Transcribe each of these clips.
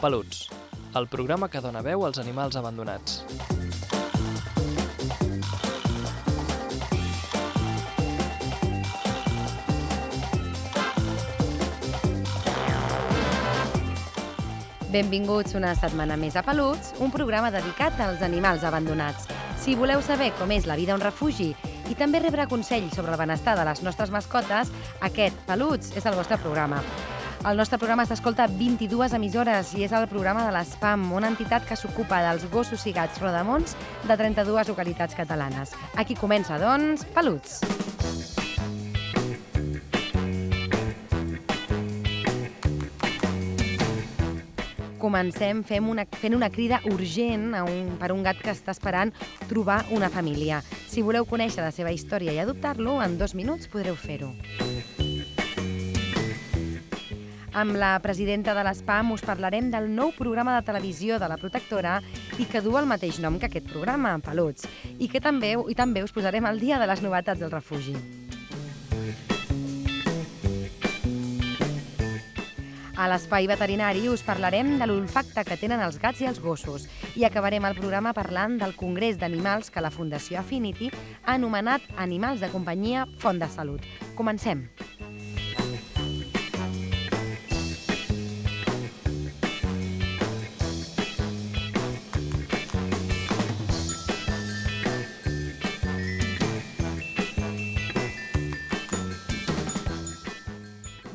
Peluts, el programa que dona veu als animals abandonats. Benvinguts una setmana més a Peluts, un programa dedicat als animals abandonats. Si voleu saber com és la vida a un refugi i també rebre consells sobre el benestar de les nostres mascotes, aquest Peluts és el vostre programa. El nostre programa s'escolta a 22 emissores i és el programa de l'ESPAM, una entitat que s'ocupa dels gossos i gats rodamons de 32 localitats catalanes. Aquí comença, doncs, Peluts. Comencem fem una, fent una crida urgent a un, per un gat que està esperant trobar una família. Si voleu conèixer la seva història i adoptar-lo, en dos minuts podreu fer-ho. Amb la presidenta de l'ESPAM us parlarem del nou programa de televisió de la protectora i que du el mateix nom que aquest programa, Peluts, i que també, i també us posarem al dia de les novetats del refugi. A l'espai veterinari us parlarem de l'olfacte que tenen els gats i els gossos i acabarem el programa parlant del Congrés d'Animals que la Fundació Affinity ha anomenat Animals de Companyia Font de Salut. Comencem.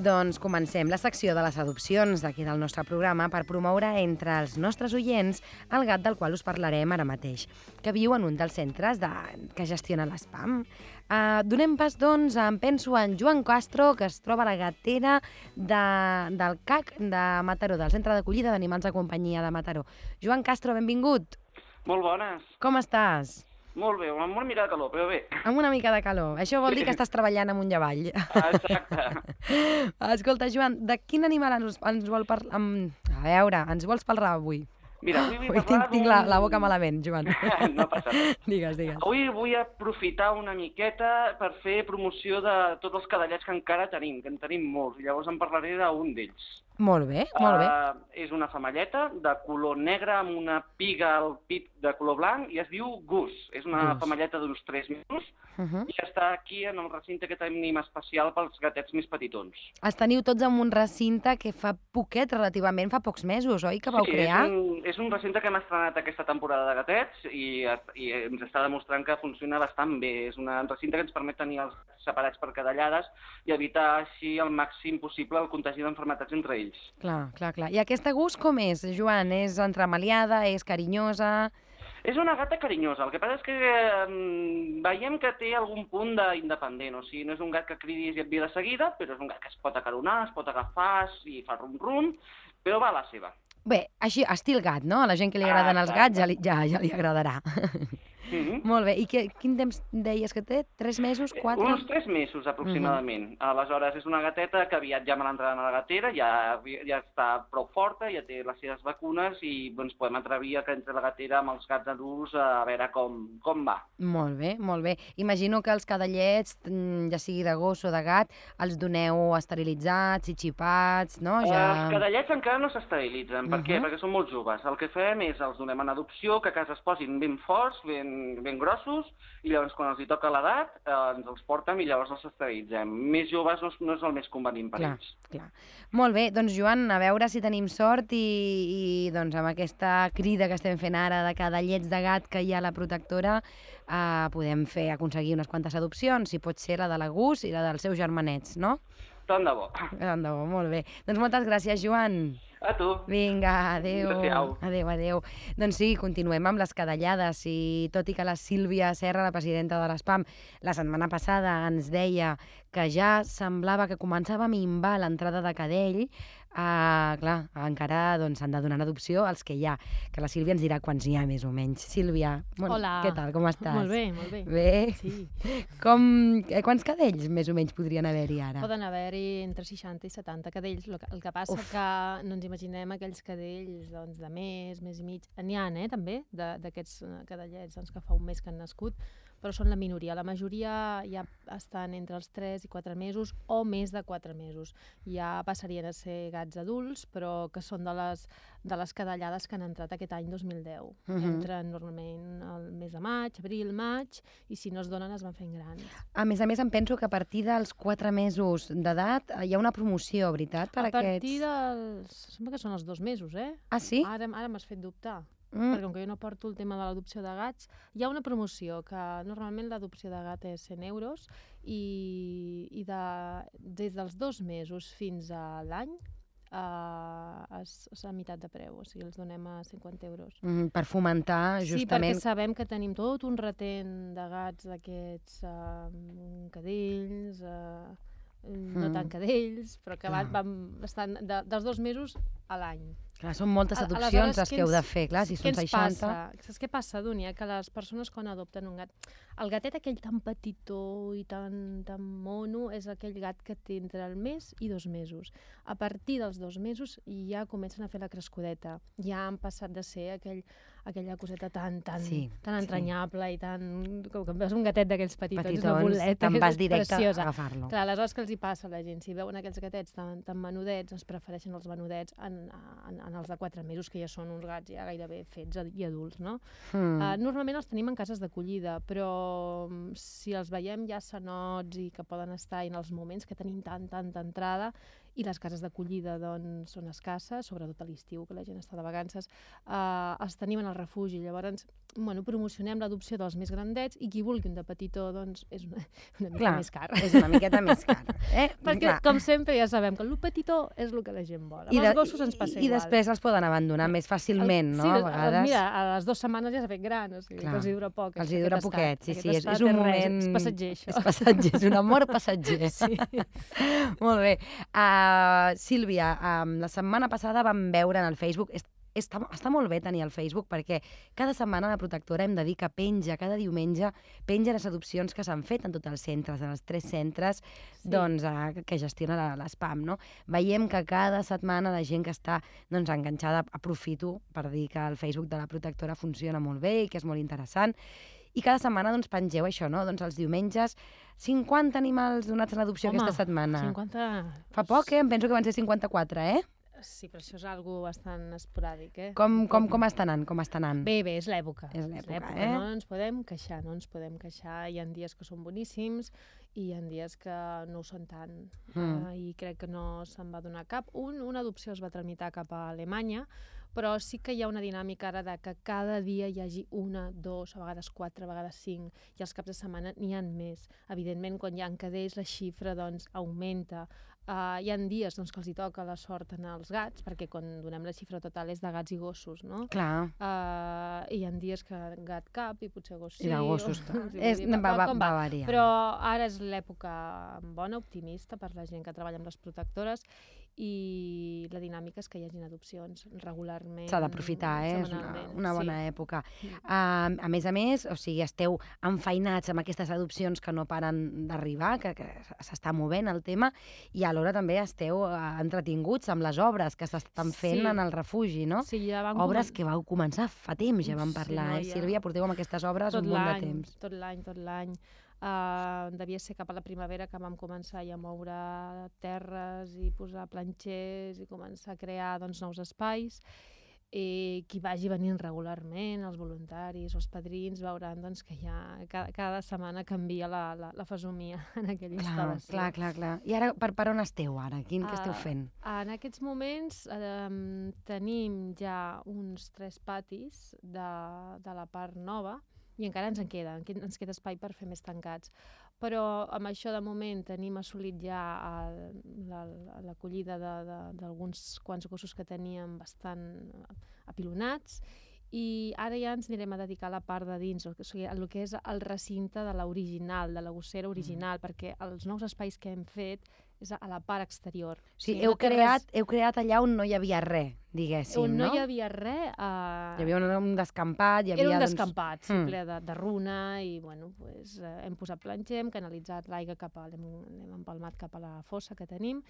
Doncs comencem la secció de les adopcions d'aquí del nostre programa per promoure entre els nostres oients el gat del qual us parlarem ara mateix, que viu en un dels centres de... que gestiona l'ESPAM. Uh, donem pas, doncs, em penso en Joan Castro, que es troba a la gatera de, del CAC de Mataró, del Centre d'Acollida d'Animals de Companyia de Mataró. Joan Castro, benvingut. Molt bones. Com estàs? Molt bé, amb una mica de calor, però bé. Amb una mica de calor. Això vol dir que estàs treballant amunt i avall. Exacte. Escolta, Joan, de quin animal ens, ens vol parlar... A veure, ens vols parlar avui? Mira, avui vull Ui, parlar tinc, tinc la, la boca malament, Joan. no passa res. digues, digues. Avui vull aprofitar una miqueta per fer promoció de tots els cadallets que encara tenim, que en tenim molts. Llavors en parlaré d'un d'ells. Molt bé, molt bé. Uh, és una femelleta de color negre amb una piga al pit de color blanc i es diu Gus. És una Gus. femelleta d'uns 3 mesos Uh -huh. i està aquí en el recinte que tenim especial pels gatets més petitons. Els teniu tots en un recinte que fa poquet, relativament, fa pocs mesos, oi, que vau sí, crear? És un, és un recinte que hem estrenat aquesta temporada de gatets i, i ens està demostrant que funciona bastant bé. És un recinte que ens permet tenir els separats per cadallades i evitar així el màxim possible el contagi d'enfermetats entre ells. Clar, clar, clar. I aquesta gust com és, Joan? És entremaliada, és carinyosa... És una gata carinyosa, el que passa és que mm, veiem que té algun punt d'independent, o sigui, no és un gat que cridis i et ve de seguida, però és un gat que es pot acaronar, es pot agafar i fa rum-rum, però va a la seva. Bé, així, estil gat, no? A la gent que li Ah, agraden els gats ja li, ja, ja li agradarà. Mm -hmm. Molt bé. I que, quin temps deies que té? Tres mesos? Quatre? Uns tres mesos aproximadament. Aleshores, és una gateta que aviat ja me l'entraran a la gatera, ja, ja està prou forta, ja té les seves vacunes i doncs, podem atrevir a que entri a la gatera amb els gats adults a veure com, com va. Molt bé, molt bé. Imagino que els cadallets, mm, ja sigui de gos o de gat, els doneu esterilitzats i xipats, no? Ja... Els cadallets encara no s'esterilitzen. Per què? Mhm. Perquè són molt joves. El que fem és els donem en adopció, que a casa es posin ben forts, ben, ben grossos, i llavors quan els hi toca l'edat eh, ens els portem i llavors els esterilitzem. Més joves no és, no és el més convenient per Clar, ells. clar. Molt bé, doncs Joan, a veure si tenim sort i, i doncs amb aquesta crida que estem fent ara de cadallets de gat que hi ha a la protectora eh, podem fer aconseguir unes quantes adopcions, si pot ser la de la Gus i la dels seus germanets, no? Tant de bo. Tant de bo, molt bé. Doncs moltes gràcies, Joan. A tu. Vinga, adeu. Adéu. Adéu, adéu. Doncs sí, continuem amb les cadallades i tot i que la Sílvia Serra, la presidenta de l'ESPAM, la setmana passada ens deia que ja semblava que començava a minvar l'entrada de cadell, Uh, clar, encara doncs, s'han de donar en adopció els que hi ha, que la Sílvia ens dirà quants n'hi ha més o menys. Sílvia, bon, Hola. què tal, com estàs? Molt bé, molt bé. Bé? Sí. Com, eh, quants cadells més o menys podrien haver-hi ara? Poden haver-hi entre 60 i 70 cadells. El que, el que passa Uf. que no ens imaginem aquells cadells doncs, de mes, mes i mig. N'hi ha, eh, també, d'aquests eh, cadellets doncs, que fa un mes que han nascut, però són la minoria. La majoria ja estan entre els 3 i 4 mesos o més de 4 mesos. Ja passarien a ser gats adults, però que són de les, de les cadallades que han entrat aquest any 2010. Mhm. Entren normalment el mes de maig, abril, maig, i si no es donen es van fent grans. A més a més, em penso que a partir dels 4 mesos d'edat eh, hi ha una promoció, veritat, per a aquests... partir dels... Sembla que són els dos mesos, eh? Ah, sí? Ara, ara m'has fet dubtar. Mm. perquè com que jo no porto el tema de l'adopció de gats, hi ha una promoció que normalment l'adopció de gat és 100 euros i, i de, des dels dos mesos fins a l'any eh, és, és a meitat de preu, o sigui, els donem a 50 euros. Mm, per fomentar Sí, perquè justament... sabem que tenim tot un retent de gats d'aquests uh, cadells, uh, no Mm. tan cadells, però que van, Clar. van, estan de, dels dos mesos a l'any. Clar, són moltes adopcions les que heu de fer, clar, si són ens 60... passa? Saps què passa, Dúnia? Que les persones quan adopten un gat... El gatet aquell tan petitó i tan, tan mono és aquell gat que té entre el mes i dos mesos. A partir dels dos mesos ja comencen a fer la crescudeta. Ja han passat de ser aquell, aquella coseta tan, tan, Sí, tan sí. entranyable i tan... Com que veus un gatet d'aquells petitons, Petitons, una boleta, te'n que vas directe a preciosa. agafar-lo. Clar, aleshores què els hi passa a la gent? Si veuen aquells gatets tan, tan menudets, ens prefereixen els menudets en, en, en els de 4 mesos, que ja són uns gats ja gairebé fets i adults, no? Mm. Uh, normalment els tenim en cases d'acollida, però mm, si els veiem ja sanots i que poden estar en els moments que tenim tant, tanta entrada, i les cases d'acollida doncs, són escasses, sobretot a l'estiu, que la gent està de vacances, uh, els tenim en el refugi. Llavors, bueno, promocionem l'adopció dels més grandets i qui vulgui un de petitó, doncs, és una, una mica Clar, més car. és una miqueta més car. Eh? Perquè, Clar. com sempre, ja sabem que el petitó és el que la gent vol. Amb I, els de, gossos ens passa i, i igual. després els poden abandonar més fàcilment, El- no? Sí, a vegades. Mira, a les dues setmanes ja s'ha fet gran, o sigui, Clar, que els hi dura poc. els hi dura estat. poquet, sí, Aquest sí, és, estat és un res, moment... És passatger, això. És passatger, és un amor passatger. Sí. Molt bé. Uh, Sílvia, um, la setmana passada vam veure en el Facebook... Està, està molt bé tenir el Facebook perquè cada setmana la protectora hem de dir que penja, cada diumenge, penja les adopcions que s'han fet en tots els centres, en els tres centres Sí. doncs, uh, que gestiona l'ESPAM. No? Veiem que cada setmana la gent que està doncs, enganxada, aprofito per dir que el Facebook de la protectora funciona molt bé i que és molt interessant, i cada setmana doncs, pengeu això, no? Doncs els diumenges 50 animals donats en adopció Home, aquesta setmana. 50... Fa poc, eh? Em penso que van ser 54, eh? Sí, però això és algo bastant esporàdic, eh? Com, com, com està anant? Com està anant? Bé, bé, és l'època. És l'època, eh? No ens podem queixar, no ens podem queixar. Hi ha dies que són boníssims i hi ha dies que no ho són tant. Mm. Uh, I crec que no se'n va donar cap. Un, una adopció es va tramitar cap a Alemanya, però sí que hi ha una dinàmica ara de que cada dia hi hagi una, dos, a vegades quatre, a vegades cinc, i els caps de setmana n'hi han més. Evidentment, quan hi ha cadells, la xifra doncs, augmenta. Uh, hi ha dies doncs, que els hi toca la sort en els gats, perquè quan donem la xifra total és de gats i gossos, no? Clar, Uh, hi ha dies que gat cap i potser gos sí. i de gossos, o- clar. sí, És, va, va, com va variant. Però ara és l'època bona, optimista per la gent que treballa amb les protectores i la dinàmica és que hi hagin adopcions regularment. S'ha d'aprofitar, eh? És una, una bona sí. època. Uh, a més a més, o sigui, esteu enfeinats amb aquestes adopcions que no paren d'arribar, que, que s'està movent el tema, i alhora també esteu uh, entretinguts amb les obres que s'estan fent Sí. en el refugi, no? Sí, ja vam Obres comen- que vau començar fa temps, ja vam Sí, parlar, no, eh? ja. Sílvia, porteu amb aquestes obres tot un munt de l'any, temps. tot l'any, tot l'any. Uh, devia ser cap a la primavera que vam començar ja a moure terres i posar planxers i començar a crear doncs, nous espais i qui vagi venint regularment, els voluntaris, els padrins, veuran doncs, que ja cada, cada setmana canvia la, la, la fesomia en aquella Clar, instal·lació. clar, clar, clar. I ara, per, per on esteu ara? Quin, què esteu Ah, fent? En aquests moments eh, tenim ja uns tres patis de, de la part nova i encara ens en queda, en que- ens queda espai per fer més tancats. Però amb això de moment tenim assolit ja l'acollida d'alguns quants gossos que teníem bastant apilonats i ara ja ens anirem a dedicar a la part de dins, o sigui, el que és el recinte de l'original, de la gossera original, perquè els nous espais que hem fet és a la part exterior. O sigui, no heu, té creat, Res, heu creat allà on no hi havia res, diguéssim, on no, no? hi havia res... Uh, Hi havia un, un descampat, hi havia... Era un doncs, descampat, sí, Mm. ple de, de runa, i bueno, pues, eh, hem posat planxer, hem canalitzat l'aigua cap a... l'hem empalmat cap a la fossa que tenim,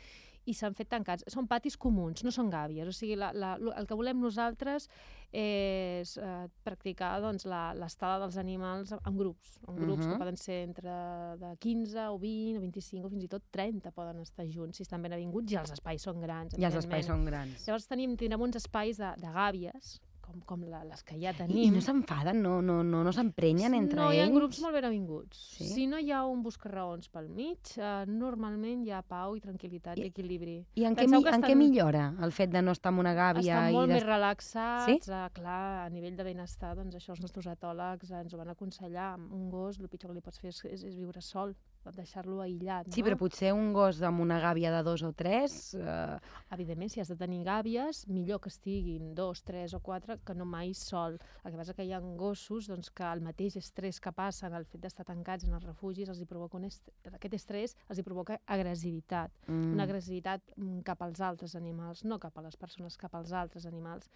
i s'han fet tancats. Són patis comuns, no són gàbies. O sigui, la, la, el que volem nosaltres és eh, practicar doncs, la- l'estada dels animals en grups, en grups Mhm. que poden ser entre de 15 o 20 o 25 o fins i tot 30 poden estar junts si estan ben avinguts i els espais són grans. I els espais són grans. Llavors tenim, tindrem uns espais de, de gàbies, com, com la, les que ja tenim. I no s'enfaden, no, no, no, no s'emprenyen entre no, hi ha ells? grups molt ben avinguts. Sí? Si no hi ha un buscarraons pel mig, eh, normalment hi ha pau i tranquil·litat i, I- equilibri. I en què, Penseu mi, que en què estan- millora el fet de no estar en una gàbia? Estan molt i més de... relaxats, Sí? eh, clar, a nivell de benestar, doncs això els nostres etòlegs ens ho van aconsellar. Un gos, el pitjor que li pots fer és, és, és viure sol, deixar-lo aïllat. Sí, no? però potser un gos amb una gàbia de dos o tres... Eh, Evidentment, si has de tenir gàbies, millor que estiguin dos, tres o quatre que no mai sol. El que passa que hi ha gossos doncs, que el mateix estrès que passen, el fet d'estar tancats en els refugis, els hi provoca un est... aquest estrès els hi provoca agressivitat. mm, Una agressivitat mm, cap als altres animals, no cap a les persones, cap als altres animals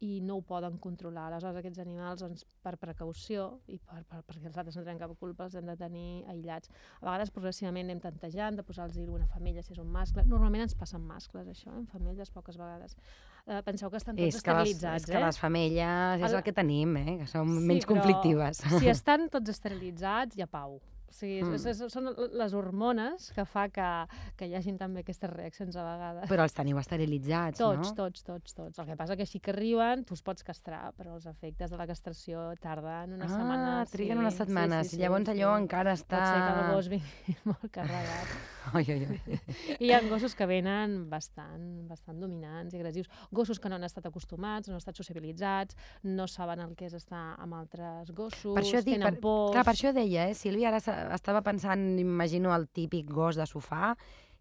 i no ho poden controlar. Aleshores, aquests animals, doncs, per precaució i per, per, perquè els altres no tenen cap culpa, els hem de tenir aïllats. A vegades, progressivament, anem tantejant de posar-los una femella si és un mascle. Normalment ens passen mascles, això, en femelles poques vegades. Eh, penseu que estan tots és, que les, esterilitzats, és que eh? les femelles és El- el que tenim, eh? que som Sí, menys conflictives. Si estan tots esterilitzats, hi ha pau. O sigui, Mm. és, és, són les hormones que fa que, que hi hagin també aquestes reaccions a vegades. Però els teniu esterilitzats, Tots, no? tots, tots, tots. El que passa que així que arriben, tu els pots castrar, però els efectes de la castració tarden unes ah, setmanes. triguen sí, unes setmanes. Sí, sí, I llavors sí, allò sí. encara està... Pot ser que el gos vingui molt carregat. Ai, ai, ai. I hi ha gossos que venen bastant, bastant dominants i agressius. Gossos que no han estat acostumats, no han estat sociabilitzats, no saben el que és estar amb altres gossos, Per això dic, tenen per, pors... clar, per això deia, eh? Sílvia, ara estava pensant, imagino el típic gos de sofà,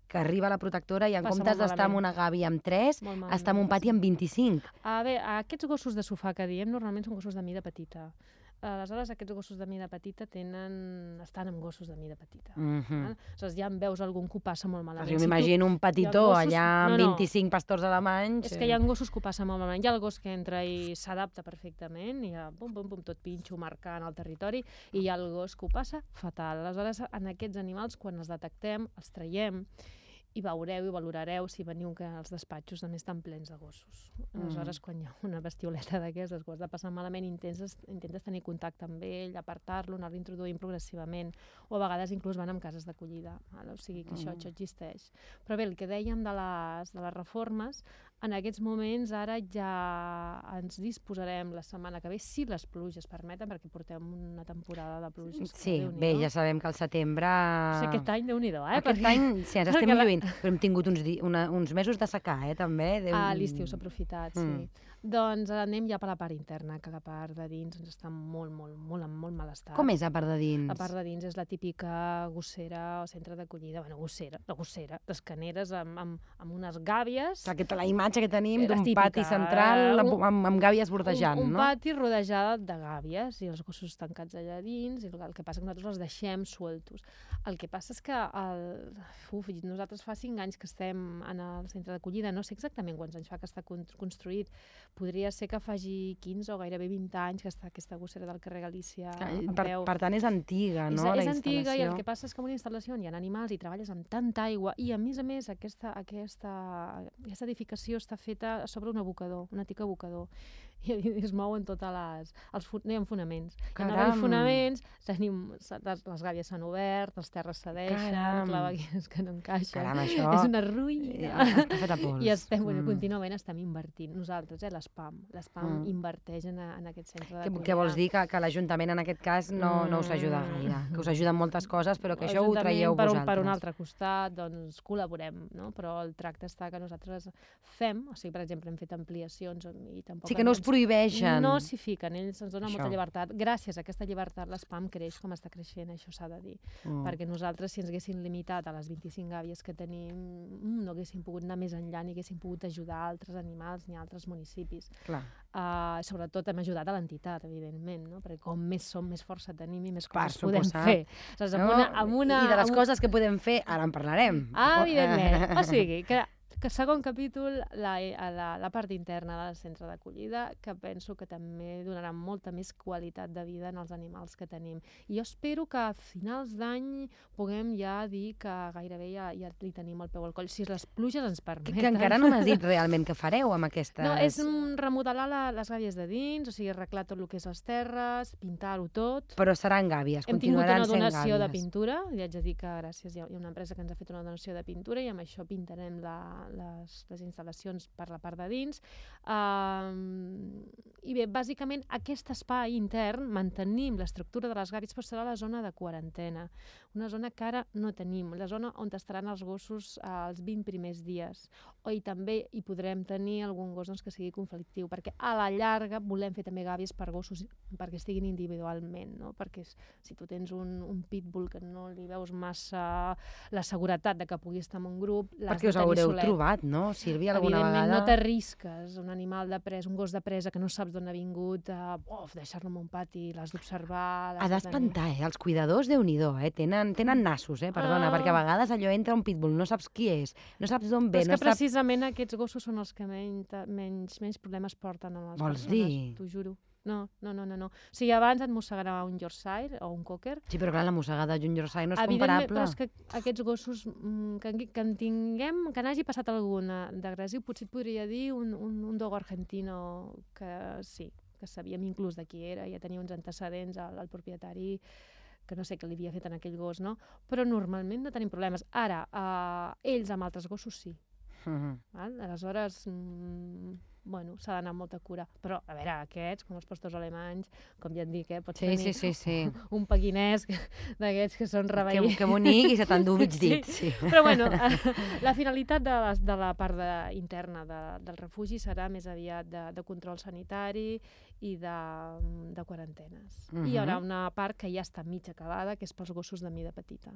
que arriba a la protectora i en Passa comptes d'estar amb malament. una gàbia amb 3, Molt està en un pati amb 25. A veure, aquests gossos de sofà que diem normalment són gossos de mida petita. Aleshores, aquests gossos de mida petita tenen... estan amb gossos de mida petita. Mm -hmm. val? Aleshores, ja en veus algun que ho passa molt malament. Jo Si tu- m'imagino un petitó gossos- allà amb no, no. 25 pastors alemanys. És que hi ha gossos que ho passen molt malament. Hi ha el gos que entra i s'adapta perfectament, i ja, bum, bum, bum, tot pinxo, marcant el territori, i hi ha el gos que ho passa fatal. Aleshores, en aquests animals, quan els detectem, els traiem, i veureu i valorareu si veniu que els despatxos també estan plens de gossos. Aleshores, quan hi ha una bestioleta d'aquestes que ho has de passar malament, intentes, intentes tenir contacte amb ell, apartar-lo, anar-lo introduint progressivament, o a vegades inclús van amb cases d'acollida. O sigui que això, això existeix. Però bé, el que dèiem de les, de les reformes, en aquests moments ara ja ens disposarem la setmana que ve, si les pluges permeten, perquè portem una temporada de pluges. que Sí, bé, ja sabem que al setembre... O sigui, aquest any, Déu-n'hi-do, eh? Aquest perquè- any, sí, ens estem la- lluint, però hem tingut uns, di... una, uns mesos de secà, eh, també. Déu... A l'estiu s'ha aprofitat, sí. Doncs anem ja per la part interna, que la part de dins ens està molt, molt, molt, en molt mal estat. Com és a part de dins? La part de dins és la típica gossera o centre d'acollida, bueno, gossera, la gossera, d'escaneres amb, amb, amb unes gàbies, Clar, Aquesta, la imatge que tenim Eh, la d'un pati central amb, un- amb, amb gàbies bordejant, un, un no? pati rodejat de gàbies i els gossos tancats allà dins i el, el que passa és que nosaltres els deixem sueltos. El que passa és que el, uf, nosaltres fa cinc anys que estem en el centre d'acollida, no sé exactament quants anys fa que està con- construït, podria ser que faci 15 o gairebé 20 anys que està aquesta gossera del carrer Galícia Per, per tant, és antiga, no? és, la és antiga i el que passa és que en una instal·lació on hi ha animals i treballes amb tanta aigua i a més a més aquesta, aquesta, aquesta edificació està feta sobre un abocador, un antic abocador i es mouen totes les... Els, no hi ha fonaments. Hi ha Caram! fonaments, tenim, les, gàbies s'han obert, les terres cedeixen, Caram! les clavegueres que no encaixen. Caram, això... És una eh, ruïna. Està fet a pols. I estem, bueno, Mm. contínuament estem invertint. Nosaltres, eh, l'ESPAM. L'ESPAM Mm. mm. inverteix en, en aquest centre d'acollida. què vols dir? Que, que l'Ajuntament en aquest cas no, no us ajuda Mm. gaire? Que us ajuda en moltes coses, però que això ho traieu per un, vosaltres. Per un altre costat, doncs col·laborem, no? però el tracte està que nosaltres fem, o sigui, per exemple, hem fet ampliacions on- i tampoc... Sí que no us prohibeixen. No s'hi fiquen, ells ens donen Això. molta llibertat. Gràcies a aquesta llibertat l'espam creix com està creixent, això s'ha de dir. Mm. Perquè nosaltres, si ens haguessin limitat a les 25 gàbies que tenim, mm, no haguéssim pogut anar més enllà ni haguéssim pogut ajudar altres animals ni altres municipis. Clar. Uh, sobretot hem ajudat a l'entitat, evidentment, no? perquè com més som, més força tenim i més coses podem fer. Saps? Amb una, amb una, I de les amb... coses que podem fer, ara en parlarem. Ah, evidentment. O sigui, que, que segon capítol, la, a la, la part interna del centre d'acollida, que penso que també donarà molta més qualitat de vida en els animals que tenim. I jo espero que a finals d'any puguem ja dir que gairebé ja, ja li tenim el peu al coll, si les pluges ens Que, permeten. que encara no m'has dit realment què fareu amb aquestes... No, és mm, remodelar la, les gàbies de dins, o sigui, arreglar tot el que és les terres, pintar-ho tot. Però seran gàbies, Hem tingut continuaran una sent donació de gàbies. pintura, i haig de dir que gràcies hi ha una empresa que ens ha fet una donació de pintura i amb això pintarem la, les, les instal·lacions per la part de dins. Um, I bé, bàsicament aquest espai intern mantenim l'estructura de les gàbies, però serà la zona de quarantena, una zona que ara no tenim, la zona on estaran els gossos eh, els 20 primers dies. O i també hi podrem tenir algun gos doncs, que sigui conflictiu, perquè a la llarga volem fer també gàbies per gossos perquè estiguin individualment, no? perquè si tu tens un, un pitbull que no li veus massa la seguretat de que pugui estar en un grup, l'has Perquè us haureu solet. trobat, no, Sílvia, alguna Evidentment, vegada? no t'arrisques un animal de presa, un gos de presa que no saps d'on ha vingut, of, deixar-lo en un pati, l'has d'observar... Ha d'espantar, eh? Els cuidadors, déu nhi eh? Tenen, tenen nassos, eh? Perdona, Ah. perquè a vegades allò entra un pitbull, no saps qui és, no saps d'on Però ve, és no que saps... precisament aquests gossos són els que menys, menys, menys problemes porten amb les Vols persones, t'ho juro. No, no, no, no, no. O sigui, abans et mossegarà un Yorkshire o un Cocker. Sí, però clar, la mossegada d'un Yorkshire no és comparable. però és que aquests gossos mm, que, que en tinguem, que n'hagi passat alguna d'agressiu, potser et podria dir un, un, un dogo argentino que sí, que sabíem inclús de qui era, ja tenia uns antecedents al propietari que no sé què li havia fet en aquell gos, no? Però normalment no tenim problemes. Ara, eh, ells amb altres gossos sí. Mhm. Val? Aleshores, mm, bueno, s'ha d'anar amb molta cura. Però, a veure, aquests, com els postos alemanys, com ja et dic, eh, pots Sí, tenir sí, sí, sí. un peguinès que- d'aquests que són Que, reveïts. que bonic i se t'endú mig Sí. dit, sí. Però bueno, la finalitat de, les, de la part de, interna de, del refugi serà més aviat de, de control sanitari i de, de quarantenes. I hi haurà Mhm. una part que ja està mig acabada, que és pels gossos de mida petita.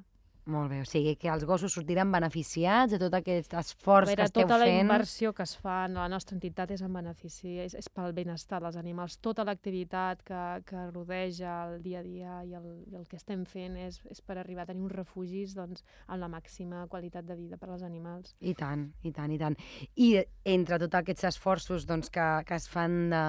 Molt bé, o sigui que els gossos sortiran beneficiats de tot aquest esforç veure, que esteu tota la fent. inversió que es fa en la nostra entitat és en benefici, és, és pel benestar dels animals. Tota l'activitat que, que rodeja el dia a dia i el, i el que estem fent és, és per arribar a tenir uns refugis doncs, amb la màxima qualitat de vida per als animals. I tant, i tant, i tant. I entre tots aquests esforços doncs, que, que es fan de,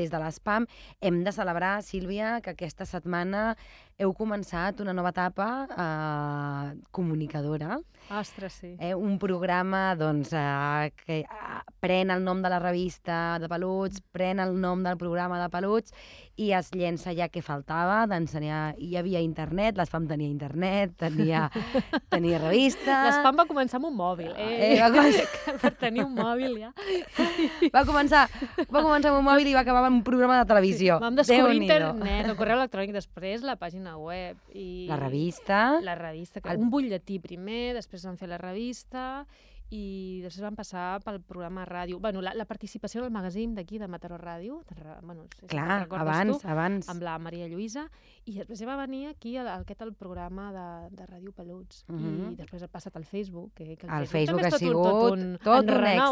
des de l'ESPAM, hem de celebrar, Sílvia, que aquesta setmana heu començat una nova etapa eh, comunicadora, Ostres, sí. eh, un programa doncs, eh, que eh, pren el nom de la revista de peluts, pren el nom del programa de peluts i es llença ja que faltava, d'ensenyar... Hi havia internet, l'ESPAM tenia internet, tenia, tenia revista... L'espam va començar amb un mòbil, eh? Eh, va començar- per tenir un mòbil ja. Va començar, va començar amb un mòbil i va acabar amb un programa de televisió. Vam descobrir internet, el correu electrònic, després la pàgina web. I La revista. La revista, que, El- un butlletí primer, després van fer la revista i després van passar pel programa ràdio. Bueno, la, la participació en el magazín d'aquí, de Mataró Ràdio, bueno, si Clar, abans, tu, abans. amb la Maria Lluïsa, i després ja va venir aquí el, aquest el programa de, de Ràdio Peluts, Mhm. i després ha passat al Facebook. Que, que El també Facebook ha és tot sigut un, tot un, tot un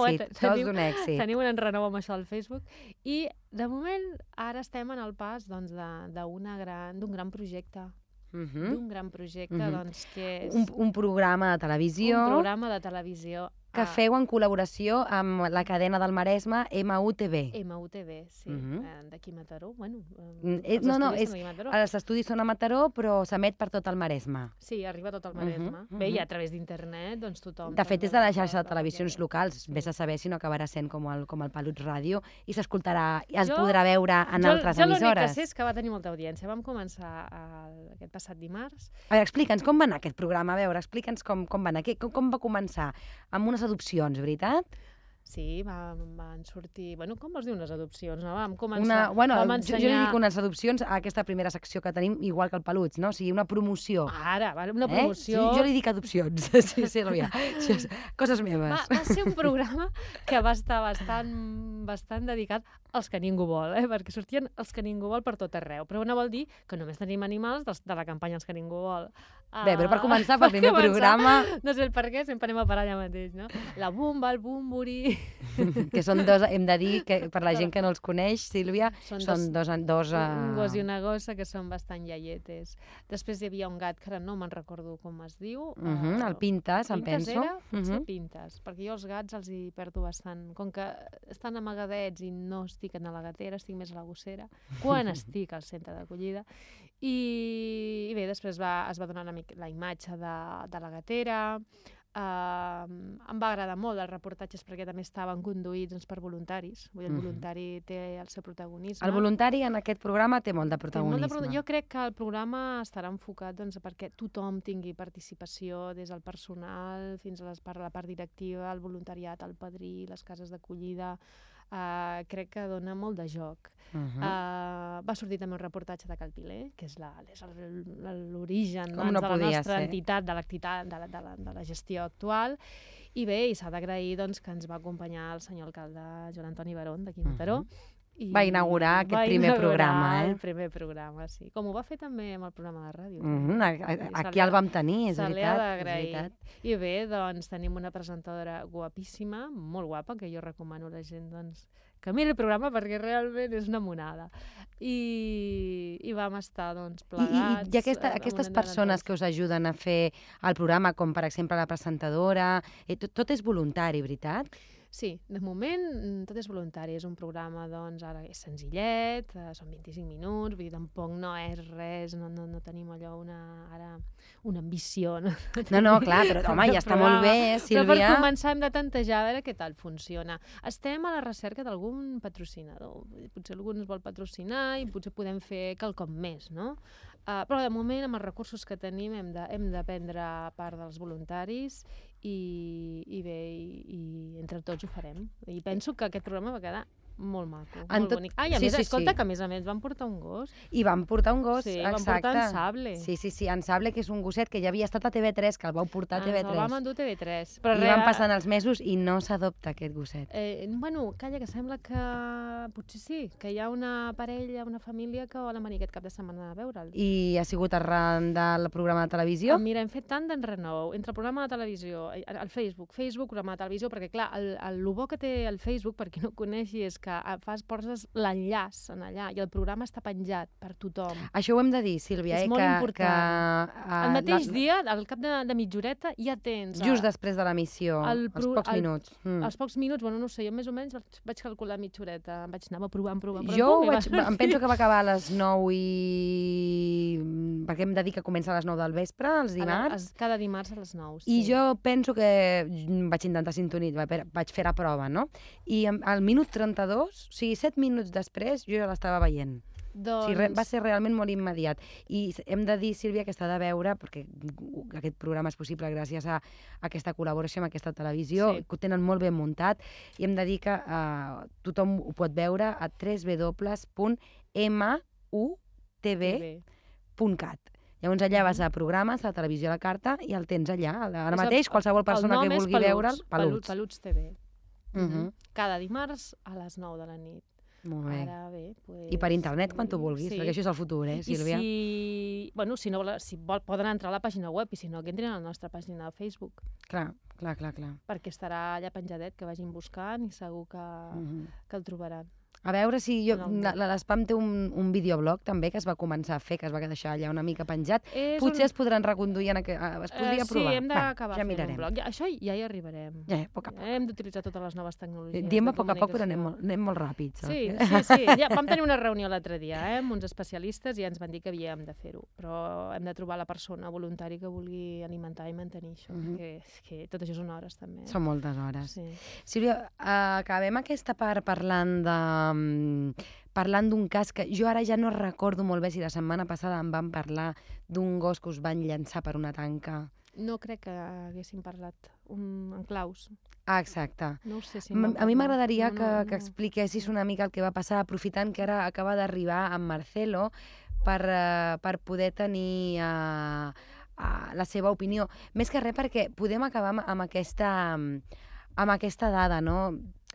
èxit, Eh? tot Teniu- un èxit. Tenim un enrenou amb això del Facebook. I, de moment, ara estem en el pas doncs, de- gran- d'un gran projecte. Mhm. D'un gran projecte, Mhm. doncs, que és un, un programa de televisió un programa de televisió que a feu en col·laboració amb la cadena del Maresme MUTV. MUTV, sí, Mhm. eh, d'aquí a Mataró. Bueno, eh, eh, els no, no, és- d'aquí Mataró. Els estudis són a Mataró, però s'emet per tot el Maresme. Sí, arriba tot el Mhm, Maresme. Bé, mhm. i a través d'internet, doncs tothom... De fet, és de la xarxa de televisions locals. Sí. Vés a saber si no acabarà sent com el, com el Peluts Ràdio i s'escoltarà, es Jo- podrà veure en jo, altres jo l'únic que emissores. sé és que va tenir molta audiència. Vam començar el, aquest passat dimarts. A veure, explica'ns com va anar aquest programa. A veure, explica'ns com, com va anar. Què- Com, com va començar? Amb unes adopcions, veritat? Sí, van, van sortir... Bueno, com vols dir unes adopcions, no? Vam començar... Una, bueno, vam jo, jo li dic unes adopcions a aquesta primera secció que tenim, igual que el Peluts, no? O sigui, una promoció. Ara, una Eh? promoció... Sí, jo li dic adopcions. Sí. Això és coses meves. Va, va ser un programa que va estar bastant, bastant dedicat als que ningú vol, eh? perquè sortien els que ningú vol per tot arreu. Però no vol dir que només tenim animals de la campanya Els que ningú vol. Bé, però per Ah, començar, pel primer començar, programa, No sé el per què, sempre anem a parar allà mateix, no? La Bumba, el Bumburi... que són dos, hem de dir que per la gent que no els coneix, Sílvia, Són són dos, dos, Un gos i uh, una gossa que són bastant iaietes. Després hi havia un gat que ara no me'n recordo com es diu. uh -huh, el Pintes, em Pintes penso. era? Uh Sí, -huh. Pintes, perquè jo els gats els hi perdo bastant. Com que estan amagadets i no estic en la gatera, estic més a la gossera, quan estic al centre d'acollida. I, I bé, després va, es va donar una mica la imatge de, de la gatera, Uh, em va agradar molt els reportatges perquè també estaven conduïts doncs, per voluntaris. Vull dir, el Mhm. voluntari té el seu protagonisme. El voluntari en aquest programa té molt de Té molt de protagonisme. protagonisme. Jo crec que el programa estarà enfocat doncs, perquè tothom tingui participació, des del personal fins a les part, la part directiva, el voluntariat, el padrí, les cases d'acollida. Uh, crec que dona molt de joc. Uh -huh. Uh, va sortir també un reportatge de Calpilé, que és l'origen doncs, no de la nostra ser. entitat, de de, la, de, la, de la gestió actual. I bé, i s'ha d'agrair doncs, que ens va acompanyar el senyor alcalde Joan Antoni Barón, d'aquí a Mataró. I Va inaugurar aquest va primer inaugurar programa, eh? el primer programa, sí. Com ho va fer també amb el programa de ràdio. A- se Aquí el vam tenir, és veritat. és veritat. I bé, doncs tenim una presentadora guapíssima, molt guapa, que jo recomano a la gent doncs, que miri el programa perquè realment és una monada. I, i vam estar doncs, I, i, plegats. i aquesta, aquestes persones que us ajuden a fer el programa, com per exemple la presentadora, eh, tot, tot és voluntari, veritat? Sí, de moment mm, tot és voluntari. És un programa, doncs, ara és senzillet, eh, són 25 minuts, vull dir, tampoc no és res, no, no, no tenim allò una, ara, una ambició. No, No, no, clar, però home, ja està molt bé, Però per Sílvia. començar hem de tantejar a veure què tal funciona. Estem a la recerca d'algun patrocinador. Potser algú ens vol patrocinar i potser podem fer quelcom més, no? Uh, però de moment, amb els recursos que tenim, hem de, hem de prendre part dels voluntaris i, i bé, i, i entre tots ho farem. I penso que aquest programa va quedar molt maco, En molt tot- bonic. Ah, i a sí, més, sí, escolta, sí. que a més a més van portar un gos. I vam portar un gos, Sí, van exacte. portar en Sable. Sí, sí, sí, en Sable, que és un gosset que ja havia estat a TV3, que el vau portar a Ens el vam TV3. endur TV3. Però I res, van passant els mesos i no s'adopta aquest gosset. Eh, bueno, calla, que sembla que potser sí, que hi ha una parella, una família que volen venir aquest cap de setmana a veure'l. I ha sigut arran del programa de televisió? Ah, mira, hem fet tant d'enrenou entre el programa de televisió, eh, el Facebook, Facebook, programa de televisió, perquè clar, el, el, el bo que té el Facebook, per qui no coneixi, és que eh, fas, poses l'enllaç en allà i el programa està penjat per tothom. Això ho hem de dir, Sílvia, És eh, molt que, important. que ah, El mateix la- dia, al cap de, de mitja horeta, ja tens... eh, Just després de l'emissió, el als pro- pocs el- minuts. Mm. als pocs minuts, bueno, no sé, jo més o menys vaig, vaig calcular mitja horeta, vaig anar provant, provant, provant. Jo pum, i vaig, va em penso que va acabar a les 9 i... perquè hem de dir que comença a les 9 del vespre, els A la- dimarts. es- cada dimarts a les 9. I jo penso que vaig intentar sintonitzar, vaig fer la prova, no? I al minut 32, o sigui, 7 minuts després, jo ja l'estava veient. O Doncs... sigui, re, va ser realment molt immediat. I hem de dir, Sílvia, que està de veure, perquè aquest programa és possible gràcies a aquesta col·laboració amb aquesta televisió, Sí. que ho tenen molt ben muntat, i hem de dir que uh, tothom ho pot veure a www.mutv.cat. Llavors allà vas a programes, a la televisió a la carta, i el tens allà. Ara mateix, qualsevol persona que vulgui veure'l, Peluts, peluts. Peluts TV. Mhm. Cada dimarts a les 9 de la nit. Molt bé. Ara bé, pues, I per internet, quan tu vulguis, sí. perquè això és el futur, eh, Sílvia? I si, bueno, si, no, vol- si vol, poden entrar a la pàgina web i si no, que entrin a la nostra pàgina de Facebook, Clar, clar, clar, clar. perquè estarà allà penjadet, que vagin buscant i segur que, Mhm. que el trobaran. A veure si jo... L'Espam té un, un videoblog també que es va començar a fer, que es va deixar allà una mica penjat. És Potser un... es podran reconduir en aquest... Es podria eh, provar. Sí, hem d'acabar ja fent mirarem. un blog. Ja, això ja hi arribarem. Ja, a poc a poc. Hem d'utilitzar totes les noves tecnologies. Diem a poc a poc, però anem molt, anem molt ràpids. Sí, saps? sí, sí. Ja, vam tenir una reunió l'altre dia eh, amb uns especialistes i ens van dir que havíem de fer-ho, però hem de trobar la persona voluntari que vulgui alimentar i mantenir això, Mhm. perquè és que tot això són hores també. Són moltes hores. Sí. Sílvia, acabem aquesta part parlant de mm, parlant d'un cas que jo ara ja no recordo molt bé si la setmana passada em van parlar d'un gos que us van llançar per una tanca no crec que haguessin parlat un, en claus. Ah, exacte. No sé si... M- A mi m'agradaria No, que, no, que no. expliquessis una mica el que va passar, aprofitant que ara acaba d'arribar en Marcelo per, eh, per poder tenir eh, eh, la seva opinió. Més que res perquè podem acabar amb, amb, aquesta, amb aquesta dada, no?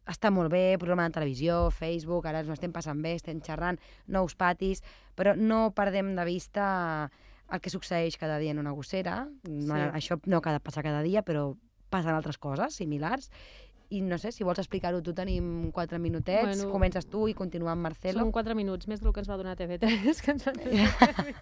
Està molt bé, programa de televisió, Facebook, ara ens estem passant bé, estem xerrant, nous patis, però no perdem de vista el que succeeix cada dia en una gossera. Sí. Això no ha de passar cada dia, però passen altres coses similars. I no sé, si vols explicar-ho tu, tenim quatre minutets, Bueno, comences tu i continua amb Marcelo. Són 4 minuts, més del que ens va donar TV3, que ens van donar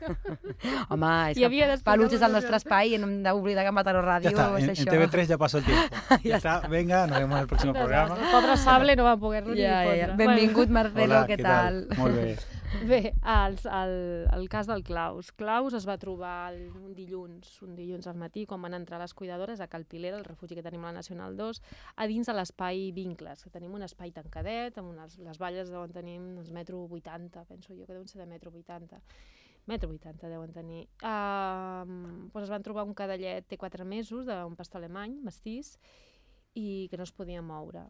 Home, és I que Peluts és el nostre espai i no hem d'oblidar que Mataró Ràdio está, és en, en això. TV3 ya pasó el tiempo. ya está, venga, nos vemos en el próximo programa. Pobre Sable no va poder-lo Ja, ni ja. difondre. Benvingut, Marcelo, Hola, què ¿qué tal? tal? Molt bé. Bé, el, el, el cas del Claus. Claus es va trobar el, un dilluns, un dilluns al matí, quan van entrar les cuidadores a Calpilera, el refugi que tenim a la Nacional 2, a dins de l'espai Vincles, que tenim un espai tancadet, amb unes, les valles deuen tenir uns metro 80, penso jo, que deuen ser de metro 80. Metro 80 deuen tenir. Uh, doncs es van trobar un cadellet, té 4 mesos, d'un pastor alemany, mestís, i que no es podia moure.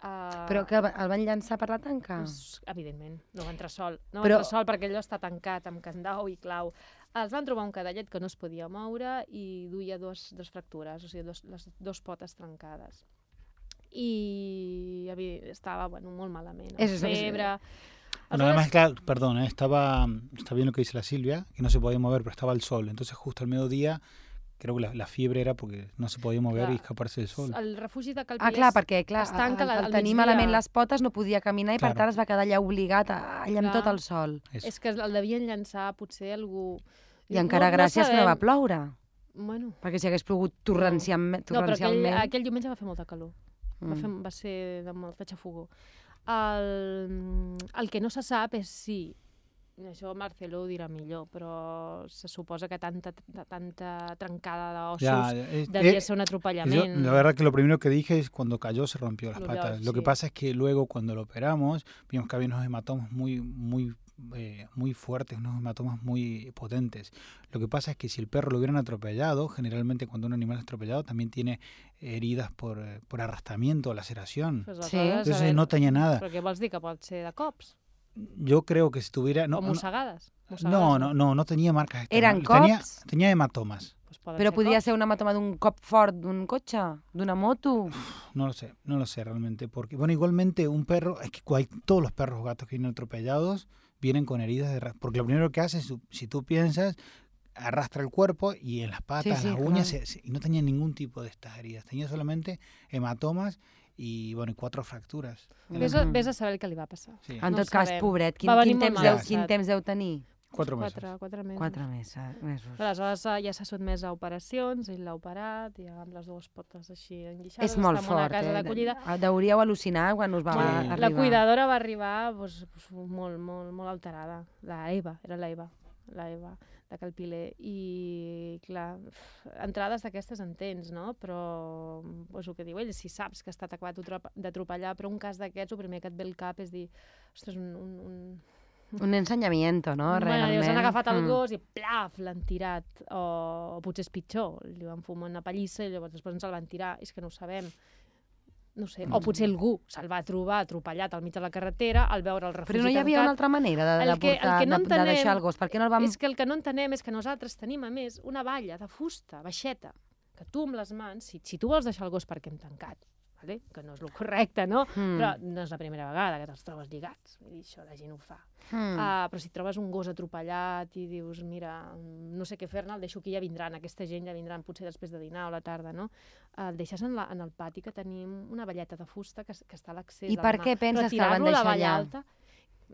Uh, Però que el va- el van llançar per la tanca? doncs, evidentment, no va entrar sol. No Però- va entrar sol perquè allò està tancat amb candau i clau. Els van trobar un cadellet que no es podia moure i duia dos, dos fractures, o sigui, dos, les dos potes trencades. I estava bueno, molt malament, amb És- és- febre... Bueno, además, claro, perdón, ¿eh? estaba, está bien lo que dice la Silvia, que no se podía mover, pero estaba el sol. Entonces, justo al mediodía, creo que la, la fiebre era porque no se podía mover Clar. y escaparse del sol. El refugi de Ah, Calpilers... clar, perquè clar, es tanca el, la- el al tenir malament les potes no podia caminar i per Claro. tant es va quedar allà obligat a- allà amb tot el sol. És que el devien llançar potser algú... I encara gràcies que no va ploure, Bueno, perquè si hagués plogut torrencialment, no, però aquell, aquell diumenge va fer molta calor. Va, fer, Mm. va ser de molta xafogó. El, el que no se sap és si, això Marcelo ho dirà millor, però se suposa que tanta, tanta trencada d'ossos Ya, eh, devia eh, ser un yo, atropellament. la verdad que lo primero que dije es cuando cayó se rompió las Lo patas. Lo que pasa es que luego cuando lo operamos vimos que había unos hematomas muy, muy, eh, muy fuertes, unos hematomas muy potentes. Lo que pasa es que si el perro lo hubieran atropellado, generalmente cuando un animal es atropellado también tiene heridas por, eh, por arrastramiento o laceración. Pues Sí. Entonces no tenía nada. Però què vols dir? Que pot ser de cops? Yo creo que si tuviera... No, o no, mossegades? no, no, no, no tenía marcas. Tenía, cops? tenía hematomas. Pues poden Però ser podia cops. ser un hematoma d'un cop fort d'un cotxe, d'una moto... No lo sé, no lo sé realmente. Porque, bueno, igualmente un perro, es que todos los perros o gatos que vienen atropellados vienen con heridas de Porque lo primero que hace, es, si tú piensas, arrastra el cuerpo y en las patas, sí, las uñas, claro. se- se- y no tenía ningún tipo de estas heridas. Tenía solamente hematomas y, bueno, y cuatro fracturas. Vés a, vés a saber el que li va passar. Sí, En No tot cas, sabem. pobret, quin, quin, temps deu, quin temps deu tenir? cuatro meses. Quatre, quatre mesos. Quatre mesos. mesos. Aleshores ja s'ha sotmès a operacions, ell l'ha operat, ja amb les dues potes així enguixades, És molt està en una fort, casa eh? d'acollida. Deuríeu al·lucinar quan us va Sí. arribar. La cuidadora va arribar pues, pues, molt, molt, molt alterada. La Eva, era la Eva, la Eva de Calpiler. I, clar, entrades d'aquestes en tens, no? Però, pues, el que diu ell, si saps que està acabat d'atropellar, però un cas d'aquests, el primer que et ve al cap és dir, ostres, un, un, un, Un ensenyamiento, no? Bueno, Realment. dius, han agafat el Mm. gos i plaf, l'han tirat. O, o potser és pitjor, li van fumar una pallissa i llavors després ens el van tirar. És que no ho sabem. No sé. O potser algú se'l va trobar atropellat al mig de la carretera al veure el refugi Però no hi havia una tancat. altra manera de, de, El que- el portar, que no de, de deixar el gos? Per què no el vam... És que el que no entenem és que nosaltres tenim, a més, una valla de fusta, baixeta, que tu amb les mans, si, si tu vols deixar el gos perquè hem tancat, vale? que no és el correcte, no? Mm. Però no és la primera vegada que te'ls trobes lligats. Vull dir, això la gent ho fa. Mm. Uh, però si trobes un gos atropellat i dius, mira, no sé què fer-ne, el deixo aquí, ja vindran, aquesta gent ja vindran potser després de dinar o la tarda, no? Uh, el deixes en, la, en el pati que tenim una valleta de fusta que, que està a l'accés I per la mà. què penses que el van deixar allà? alta,